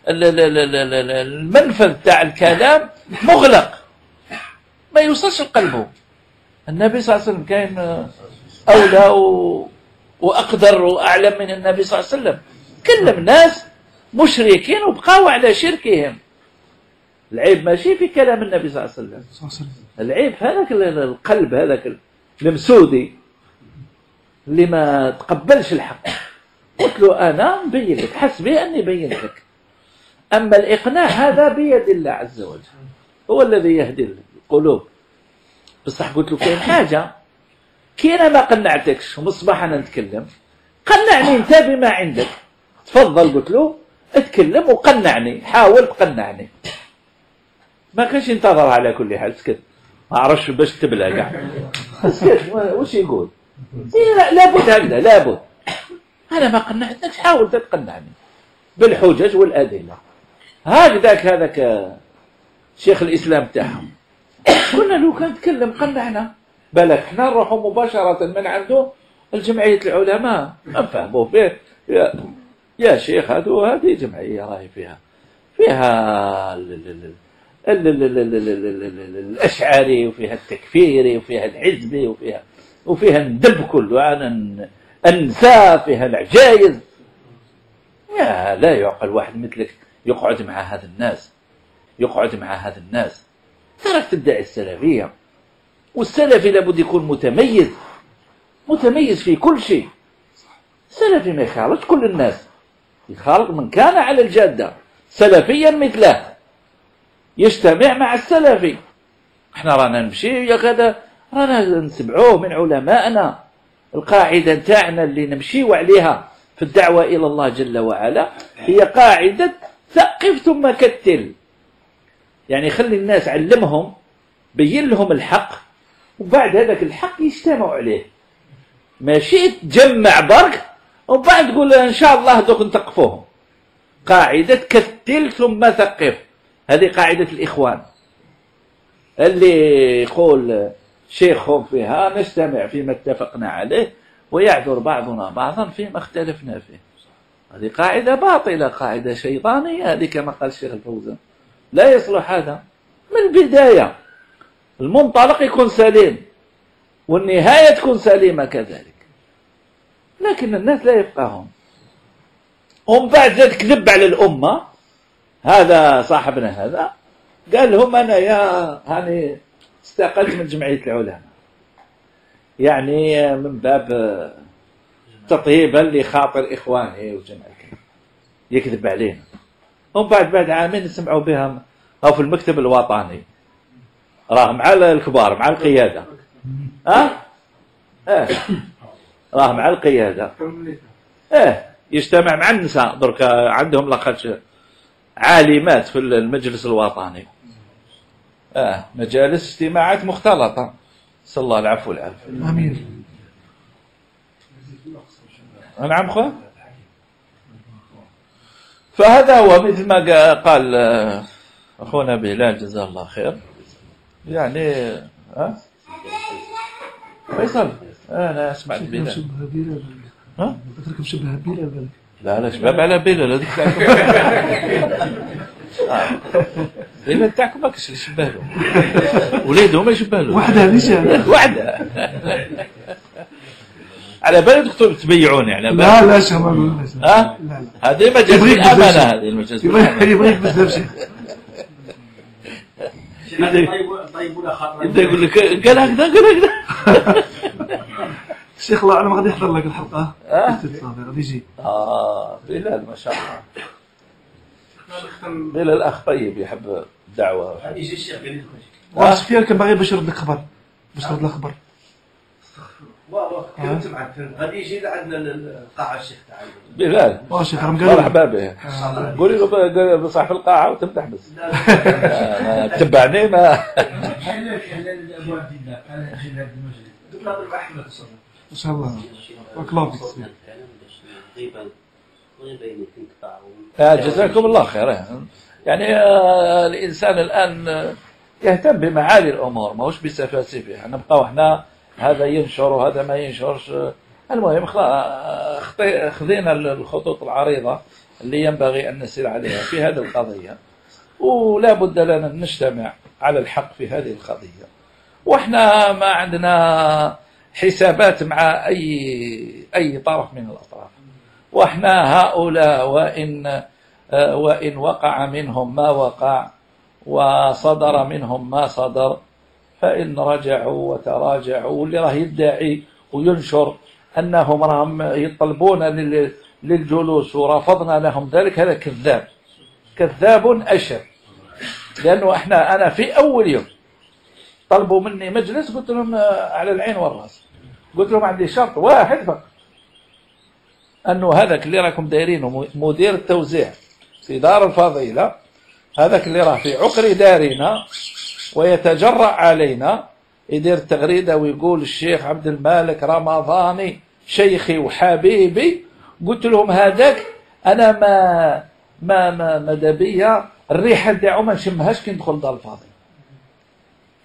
المنفذ تاع الكلام مغلق ما يوصلش لقلبه. النبي صلى الله عليه وسلم كان أولى و... وأقدر وأعلم من النبي صلى الله عليه وسلم. كلم ناس مشركين وبقاو على شركهم. العيب ماشي في كلام النبي صلى الله عليه وسلم. العيب هذاك ال- القلب هذاك المسودي اللي ما تقبلش الحق. قلت له أنا مبين لك حسبي أني بينت لك. أما الإقناع هذا بيد الله عز وجل. هو الذي يهدي القلوب بصح قلت له كاين حاجة. كي أنا ما قنعتكش ومصباح أنا نتكلم. قنعني أنت بما عندك. تفضل قلت له اتكلم وقنعني. حاول تقنعني. ما كانش ينتظر على كل حال سكت. ما عرفش باش تبلى كاع. سكت وش يقول؟ إيه لا لابد هكذا لابد. أنا ما قنعتكش حاول تقنعني. بالحجج والأدلة. هكذاك هذاك شيخ الإسلام تاعهم. كنا لو كان تكلم قنعنا بالك حنا نروحوا مباشره من عنده لجمعيه العلماء نفهموا فيه يا, يا شيخ هذو هذه جمعيه راهي فيها فيها الاشعري وفيها التكفيري وفيها الحزبي وفيها وفيها الدب كله أنا انسى فيها العجايز يا لا يعقل واحد مثلك يقعد مع هذا الناس يقعد مع هذا الناس تراك تدعي السلفية. والسلفي لابد يكون متميز متميز في كل شيء. السلفي ما يخالط كل الناس يخالط من كان على الجادة سلفيا مثله. يجتمع مع السلفي. إحنا رانا نمشي يا غدا رانا نسمعوه من علمائنا القاعدة نتاعنا اللي نمشيو عليها في الدعوة إلى الله جل وعلا هي قاعدة ثقف ثم كتل. يعني خلي الناس علمهم بين لهم الحق وبعد هذاك الحق يجتمعوا عليه. ماشي؟ تجمع برك وبعد تقول إن شاء الله دوك نثقفوهم قاعدة كتل ثم ثقف. هذه قاعدة الإخوان. اللي يقول شيخهم فيها نجتمع فيما اتفقنا عليه ويعذر بعضنا بعضا فيما اختلفنا فيه. هذه قاعدة باطلة قاعدة شيطانية هذه كما قال الشيخ الفوزان. لا يصلح هذا. من البداية المنطلق يكون سليم والنهاية تكون سليمة كذلك. لكن الناس لا يفقهون. ومن بعد زاد كذب على الأمة. هذا صاحبنا هذا. قال لهم أنا يا هاني استقلت من جمعية العلماء. يعني من باب تطيبا لخاطر إخواني وجمعيتي يكذب علينا ومن بعد بعد عامين نسمعوا بها أو في المكتب الوطني. راه مع الكبار مع القيادة. ها؟ آه راه مع القيادة. آه يجتمع مع النساء. درك عندهم لقد عالمات في المجلس الوطني. آه مجالس اجتماعات مختلطة. نسأل الله العفو والعافية آمين. نعم خو فهذا هو مثل ما قا- قال آه، أخونا بلال جزاه الله خير. يعني ها فيصل أنا سمعت بلال. ها؟ ذكرك مشبه بلال بالك لا لا شباب على بلال هذيك تاعكم آه. بلال تاعكم ما كاش اللي يشبه له. وليده ما يشبه له. وحدة هذه وحدة. على بالك دكتور تبيعوني على لا لا شيخ ما. ها؟ لا لا. هذه مجاز يبغيك بالامانه بزاف. هذه المجاز يبغيك بالامانه يبغيك بزاف شيخ طيب طيب ولا خاطر؟ يبدا يقول لك قال هكذا قال هكذا. الشيخ الله أعلم غادي يحضر لك الحلقة. صافي غادي يجي. آه بلال ما شاء الله. بلال الاخ طيب يحب الدعوة. يجي الشيخ قال لي واحد سفيان كان باغي باش يرد لك خبر. باش ترد لك خبر. واه كنت معك. غادي يجي لعندنا القاعة الشيخ تاعي بلال واه شيخ راه مقال مرحبا به قولي له ب- بصاحب القاعة وتمدح بس. آه، تبعني ما ان شاء الله بارك الله فيك تنقطع آه، جزاكم الله خير. يعني آه، الإنسان الآن يهتم بمعالي الأمور ماهوش بسفاسفها نبقاو إحنا هذا ينشر وهذا ما ينشرش. المهم خذينا الخطوط العريضة اللي ينبغي أن نسير عليها في هذه القضية. ولا بد لنا أن نجتمع على الحق في هذه القضية. وإحنا ما عندنا حسابات مع اي أي طرف من الأطراف. وإحنا هؤلاء وان آه، وإن وقع منهم ما وقع وصدر منهم ما صدر فإن رجعوا وتراجعوا واللي راه يدعي وينشر أنهم راهم يطلبون لل- للجلوس ورفضنا لهم ذلك هذا كذاب. كذاب أشر. لأنه إحنا أنا في أول يوم طلبوا مني مجلس قلت لهم آه، على العين والرأس. قلت لهم عندي شرط واحد فقط. أنه هذاك اللي راكم دايرينه مدير التوزيع في دار الفضيلة هذاك اللي راه في عقر دارنا ويتجرأ علينا. يدير تغريدة ويقول الشيخ عبد المالك رمضاني شيخي وحبيبي قلت لهم هذاك أنا ما ما ما ماذا بيا الريحه نتاعو ما نشمهاش كي ندخل دار الفضيله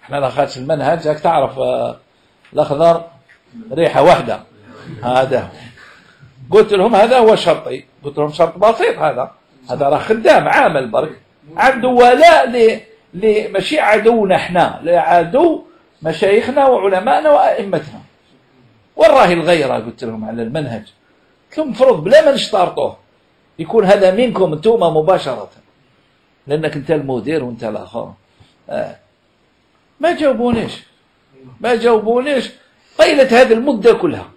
إحنا لا خاطش المنهج راك تعرف آه، الأخضر ريحة واحدة. هذا هو. قلت لهم هذا هو شرطي. قلت لهم شرط بسيط هذا. هذا راه خدام عامل برك. عنده ولاء ماشي عدونا إحنا لا عدو مشايخنا وعلمائنا وأئمتنا. وين راهي الغيرة قلت لهم على المنهج. قلت لهم المفروض بلا ما نشترطوه. يكون هذا منكم أنتم مباشرة. لأنك انت المدير وانت الآخر. آه. ما جاوبونيش. ما جاوبونيش. طيلة هذه المدة كلها.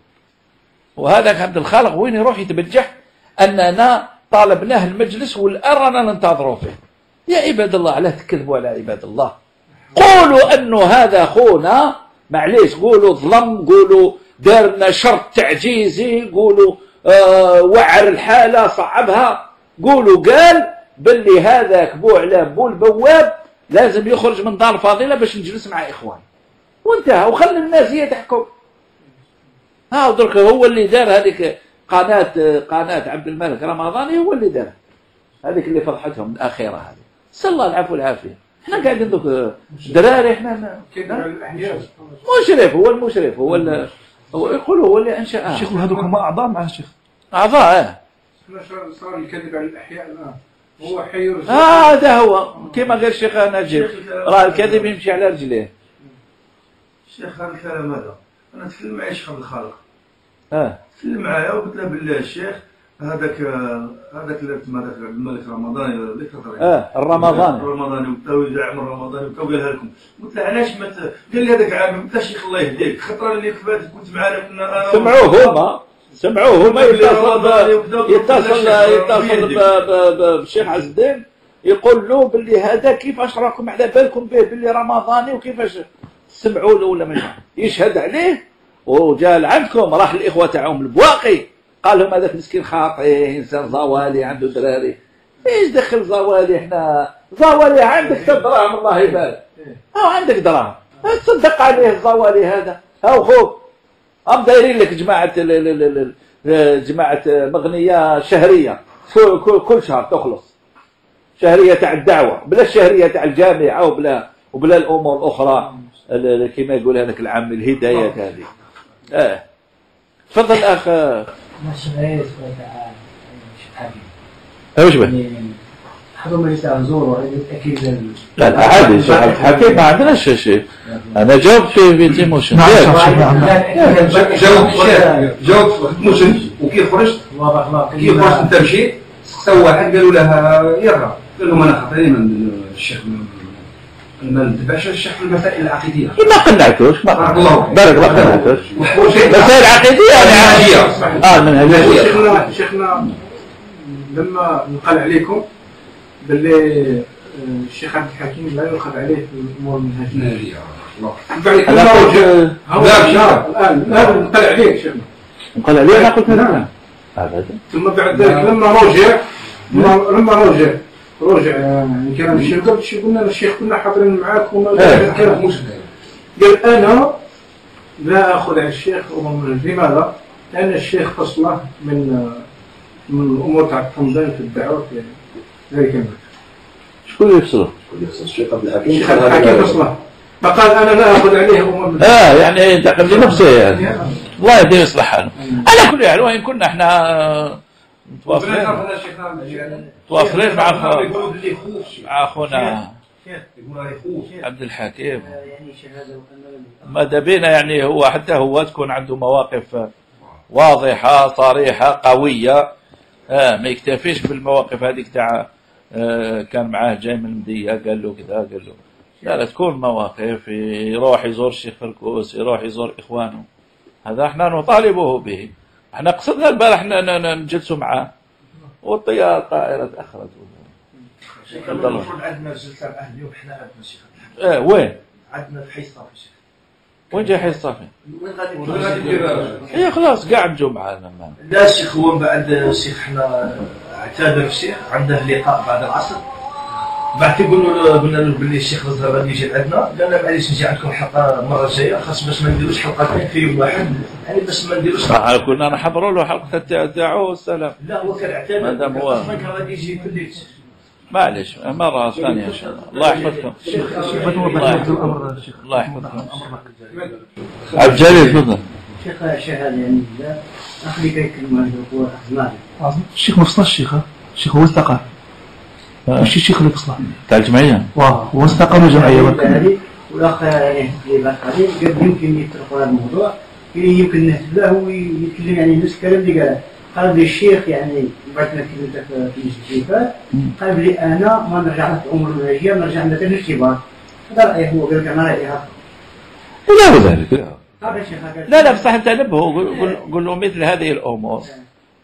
وهذاك عبد الخالق وين يروح يتبجح؟ أننا طالبناه المجلس والآن رانا ننتظروا فيه. يا عباد الله لا تكذبوا على عباد الله. قولوا أنه هذا أخونا معليش قولوا ظلم قولوا دارنا شرط تعجيزي قولوا آه وعر الحالة صعبها. قولوا قال باللي هذاك بو علام بو البواب لازم يخرج من دار الفضيلة باش نجلس مع إخواني. وانتهى وخلي الناس هي تحكم. ها درك هو اللي دار هذيك قناة قناة عبد الملك رمضاني هو اللي دار. هذيك اللي فضحتهم الأخيرة هذه. نسأل الله العفو والعافية. إحنا قاعدين دوك دراري إحنا الأحياء؟ مشرف هو المشرف هو ال- هو يقول هو اللي انشاها الشيخ هذوك هما أعضاء مع الشيخ أعضاء آه. صار يكذب على الأحياء الآن. هو حي ورزق. هذا هو. كما قال الشيخ نجيب. راه الكذب يمشي على رجليه. الشيخ هذا الكلام هذا. أنا نتكلم مع الشيخ عبد الخالق. آه. تكلم معايا وقلت له بالله الشيخ هذاك هذاك اللي تما هذاك الملك كثر آه الرمضاني. رمضاني وبداو يزعم رمضاني وبداو قالها لكم. قلت له علاش ما قال لي هذاك عام قلت له شيخ الله يهديك. الخطره اللي فاتت كنت معنا كنا أنا سمعوه هما. سمعوه هما. يتصل يتصل يتصل بالشيخ عز الدين يقول له باللي هذا كيفاش راكم على بالكم به باللي رمضاني وكيفاش سمعوا له ولا من يشهد عليه وجا عندكم راح الإخوة تاعهم البواقي. قال لهم هذاك مسكين خاطئ انسان زوالي عنده دراري. إيش دخل زوالي إحنا زوالي عندك دراهم الله يبارك. ها عندك دراهم. تصدق عليه الزوالي هذا. ها خوك. هم دايرين لك جماعة آه، مغنية شهرية. كل- شهر تخلص. شهرية تاع الدعوة. بلا الشهرية تاع الجامعة وبلا وبلا الأمور الأخرى. ال- ال- كما يقول هذاك العام الهدايات هذه. آه. تفضل أخ ماشي غير سؤال تاع شي حاجة وش به؟ يعني لا لا عادي الحكيم ما عندناش شيء أنا جاوبت في في تيموشن نعم، ياك. صح. جاوب الشيخ جاوب في واحد موسم وكي خرجت؟ كي خرجت؟ انت مشيت سقساو واحد قالوا له يرى قال لهم أنا خاطري من الشيخ ما نتبعش الشيخ في المسائل العقيدية ما قنعتوش ما بارك الله فيك. بارك الله قنعتوش مسائل عقيدية يعني منهجية. آه المنهجية شيخنا شيخنا لما نقل عليكم باللي آه، الشيخ عبد الحكيم لا يؤخذ عليه في الأمور المنهجية منهجية. الله. بعد كل ما قلت رجع هو لا، لا لا. الآن نقل عليك شيخنا قال عليه أنا قلت نعم. نعم أبدا ثم بعد ذلك لما رجع لما لما رجع رجع. يعني كلام الشيخ قال الشيخ قلنا الشيخ كنا حاضرين معاك وما. كان مشكل قال أنا لا أخذ على الشيخ لماذا؟ لأن الشيخ فصله من من الأمور تاع التنظيم في الدعوة يعني. ذلك المعنى شكون يفصله؟ الشيخ عبد الحكيم. الشيخ عبد الحكيم فصله فقال أنا لا أخذ عليه امور آه يعني ينتقم لنفسه يعني. الله يهديه ويصلح حاله. على كل حال وإن كنا إحنا متواصلين متواصلين مع مع أخونا. عبد الحكيم. يعني شهادة وان ماذا بينا يعني هو حتى هو تكون عنده مواقف واضحة صريحة قوية. آه ما يكتفيش بالمواقف هذيك تاع آه كان معاه جاي من المدية قال له كذا قال له لا لا تكون مواقف يروح يزور الشيخ فركوس يروح يزور إخوانه. هذا إحنا نطالبه به. إحنا قصدنا البارح ن- ن- ن- نجلسوا معاه. والطيارة الطائرة تأخرت شيخ. المفروض عندنا. مع اليوم إحنا عندنا شيخ آه وين؟ عندنا في حي صافي شيخ. وين جاي حي الصافي وين غادي هي خلاص قاعد جو معنا. لا الشيخ هو من بعد الشيخ إحنا اعتذر الشيخ عنده لقاء بعد العصر. بعد تقولوا له قلنا له باللي الشيخ الازهر غادي يجي عندنا قال له معليش نجي عندكم حلقة المره الجايه خاص باش ما نديروش حلقتين في يوم واحد. يعني باش ما نديروش آه، كنا نحضروا له حلقة تاع- تاعو والسلام. لا هو كان اعتذر مادام هو- غادي يجي في الليل معلش مرة ثانية إن شاء الله. الله يحفظكم. الله يحفظكم. الامر الشيخ الله يحفظكم عبد الجليل تفضل. شيخ شهاده يعني لا. اخلي كيكلم هذا هو. الشيخ ما فصلش الشيخ. ها؟ الشيخ هو استقال ماشي الشيخ اللي فصله تاع الجمعية واه هو الجمعيه برك. هذه والأخ يعني قال يمكن يتركوا هذا الموضوع. اللي يمكن نهتم له ويتكلم يعني نفس الكلام اللي قاله. قال لي الشيخ يعني بعد ما كلمت في الاستشفاء قال لي أنا ما نرجع لك الأمور المنهجيه نرجع لك الاختبار هذا رأيه هو قال لك أنا رايي هذا لا ذلك لا. لا بصح أنت نبهه قول, قول, قول له مثل هذه الأمور.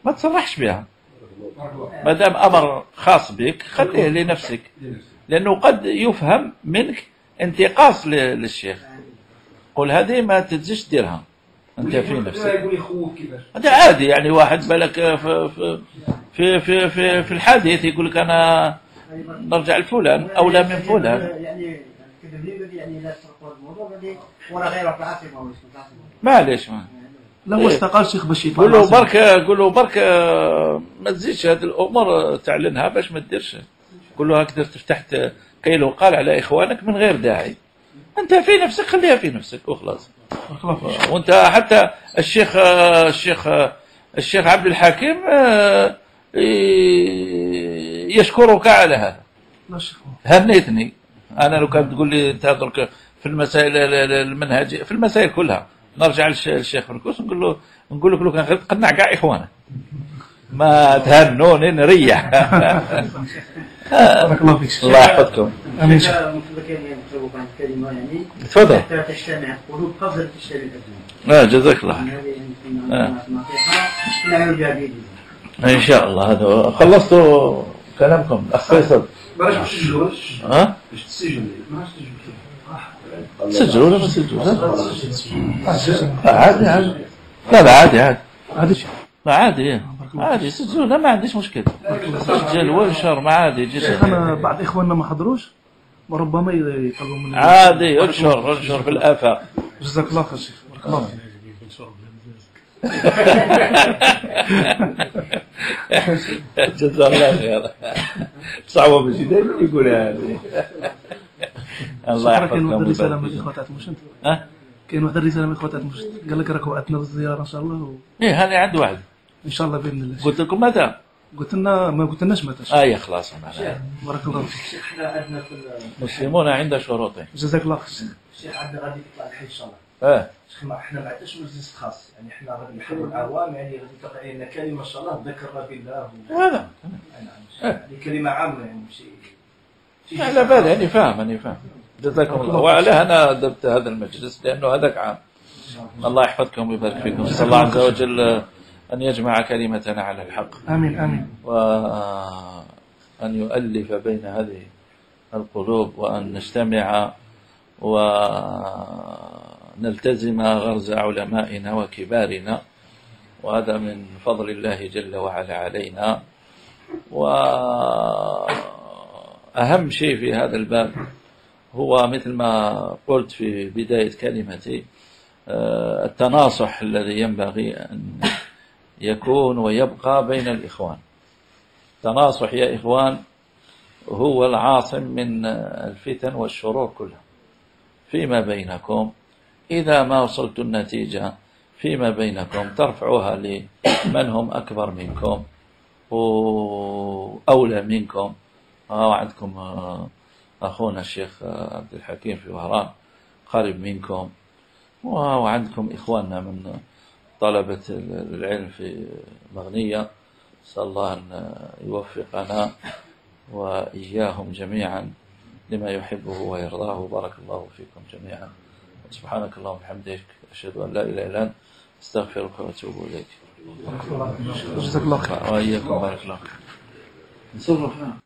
ما تصرحش بها. ما دام أمر خاص بك خليه لنفسك. لأنه قد يفهم منك انتقاص للشيخ. قل هذه ما تجيش ديرها أنت في نفسك. يقول يخوف كيفاش هذا عادي يعني واحد بالك في في في في, في, في الحديث يقول لك أنا نرجع لفلان اولى من فلان. يعني يعني لا تسرقوا الموضوع ولا غيره في العاصمه ولا في العاصمه معليش ما. لا هو استقال الشيخ باش يطلع قول له. برك قول له برك ما تزيدش هذه الأمور تعلنها باش ما ديرش قول له هكذا تفتح كيل وقال على إخوانك من غير داعي. أنت في نفسك خليها في نفسك وخلاص. وأنت حتى الشيخ الشيخ الشيخ عبد الحكيم آه، يشكرك على هذا. هنيتني. أنا لو كان تقول لي أنت في المسائل ال- ال- المنهجيه في المسائل كلها. نرجع للش- للشيخ فركوس نقول له نقول لك لو كان غير تقنع كاع اخوانك ما تهنوني نريح بارك الله فيك. الله يحفظكم. آمين. شيخ. من فضلك يعني نطلبك عن كلمه يعني تفضل. تجتمع القلوب قبل تجتمع الابدان آه جزاك الله خير. بها بيدي إن شاء الله. هذا خلصتوا كلامكم. اخ فيصل. ما تسجلوا سجلوا ولا ما سجلوا؟ عادي عادي. لا لا عادي عادي. شيء. لا عادي عادي سجلوا. لا ما عنديش مشكله سجل وانشر ما عادي شيخ أنا بعض إخواننا ما حضروش؟ وربما يطلبوا مني عادي انشر انشر في الآفاق. جزاك الله خير شيخ. بارك الله فيك. جزاه الله خير. صعبة باش دائما يقولها هذه. الله شكرا. كاين واحد الرساله من الاخوه تاع مشت ها؟ كاين واحد الرساله من الاخوه تاع مشت قال لك راكم عندنا بالزيارة إن شاء الله إيه هذه عند واحد. وان شاء الله بإذن الله. قلت لكم متى؟ قلت لنا ما قلت لناش متى. اي خلاص معناها. بارك الله فيك. الشيخ حنا عندنا في ال- مسلمون عند شروطهم جزاك الله خير. الشيخ عندنا غادي يطلع الحي إن شاء الله. آه. شيخ ما حنا ما عندناش مجلس خاص. يعني حنا غادي نحضروا الأعوام يعني غادي تلقى لنا كلمة إن شاء الله ذكرنا بالله و... هذا. نعم يعني كلمة عامة يعني ماشي لا بالي أني فاهم أني فاهم. جزاكم الله. وعلى أنا أدبت هذا المجلس لأنه هذاك عام. الله. يحفظكم ويبارك فيكم. نسأل الله عز وجل أن يجمع كلمتنا على الحق. آمين آمين. وأن يؤلف بين هذه القلوب وأن نجتمع ونلتزم غرز علمائنا وكبارنا. وهذا من فضل الله جل وعلا علينا. وأهم شيء في هذا الباب هو مثل ما قلت في بداية كلمتي آه، التناصح الذي ينبغي أن يكون ويبقى بين الإخوان. تناصح يا إخوان هو العاصم من الفتن والشرور كلها. فيما بينكم إذا ما وصلت النتيجة فيما بينكم ترفعوها لمن هم أكبر منكم وأولى منكم. آه عندكم آه، أخونا الشيخ عبد الحكيم في وهران قريب منكم وعندكم إخواننا من طلبة العلم في مغنية. نسأل الله أن يوفقنا وإياهم جميعا لما يحبه ويرضاه. بارك الله فيكم جميعا. سبحانك اللهم وبحمدك أشهد أن لا إله إلا أنت أستغفرك وأتوب إليك. جزاك الله خير وإياكم بارك الله نصرف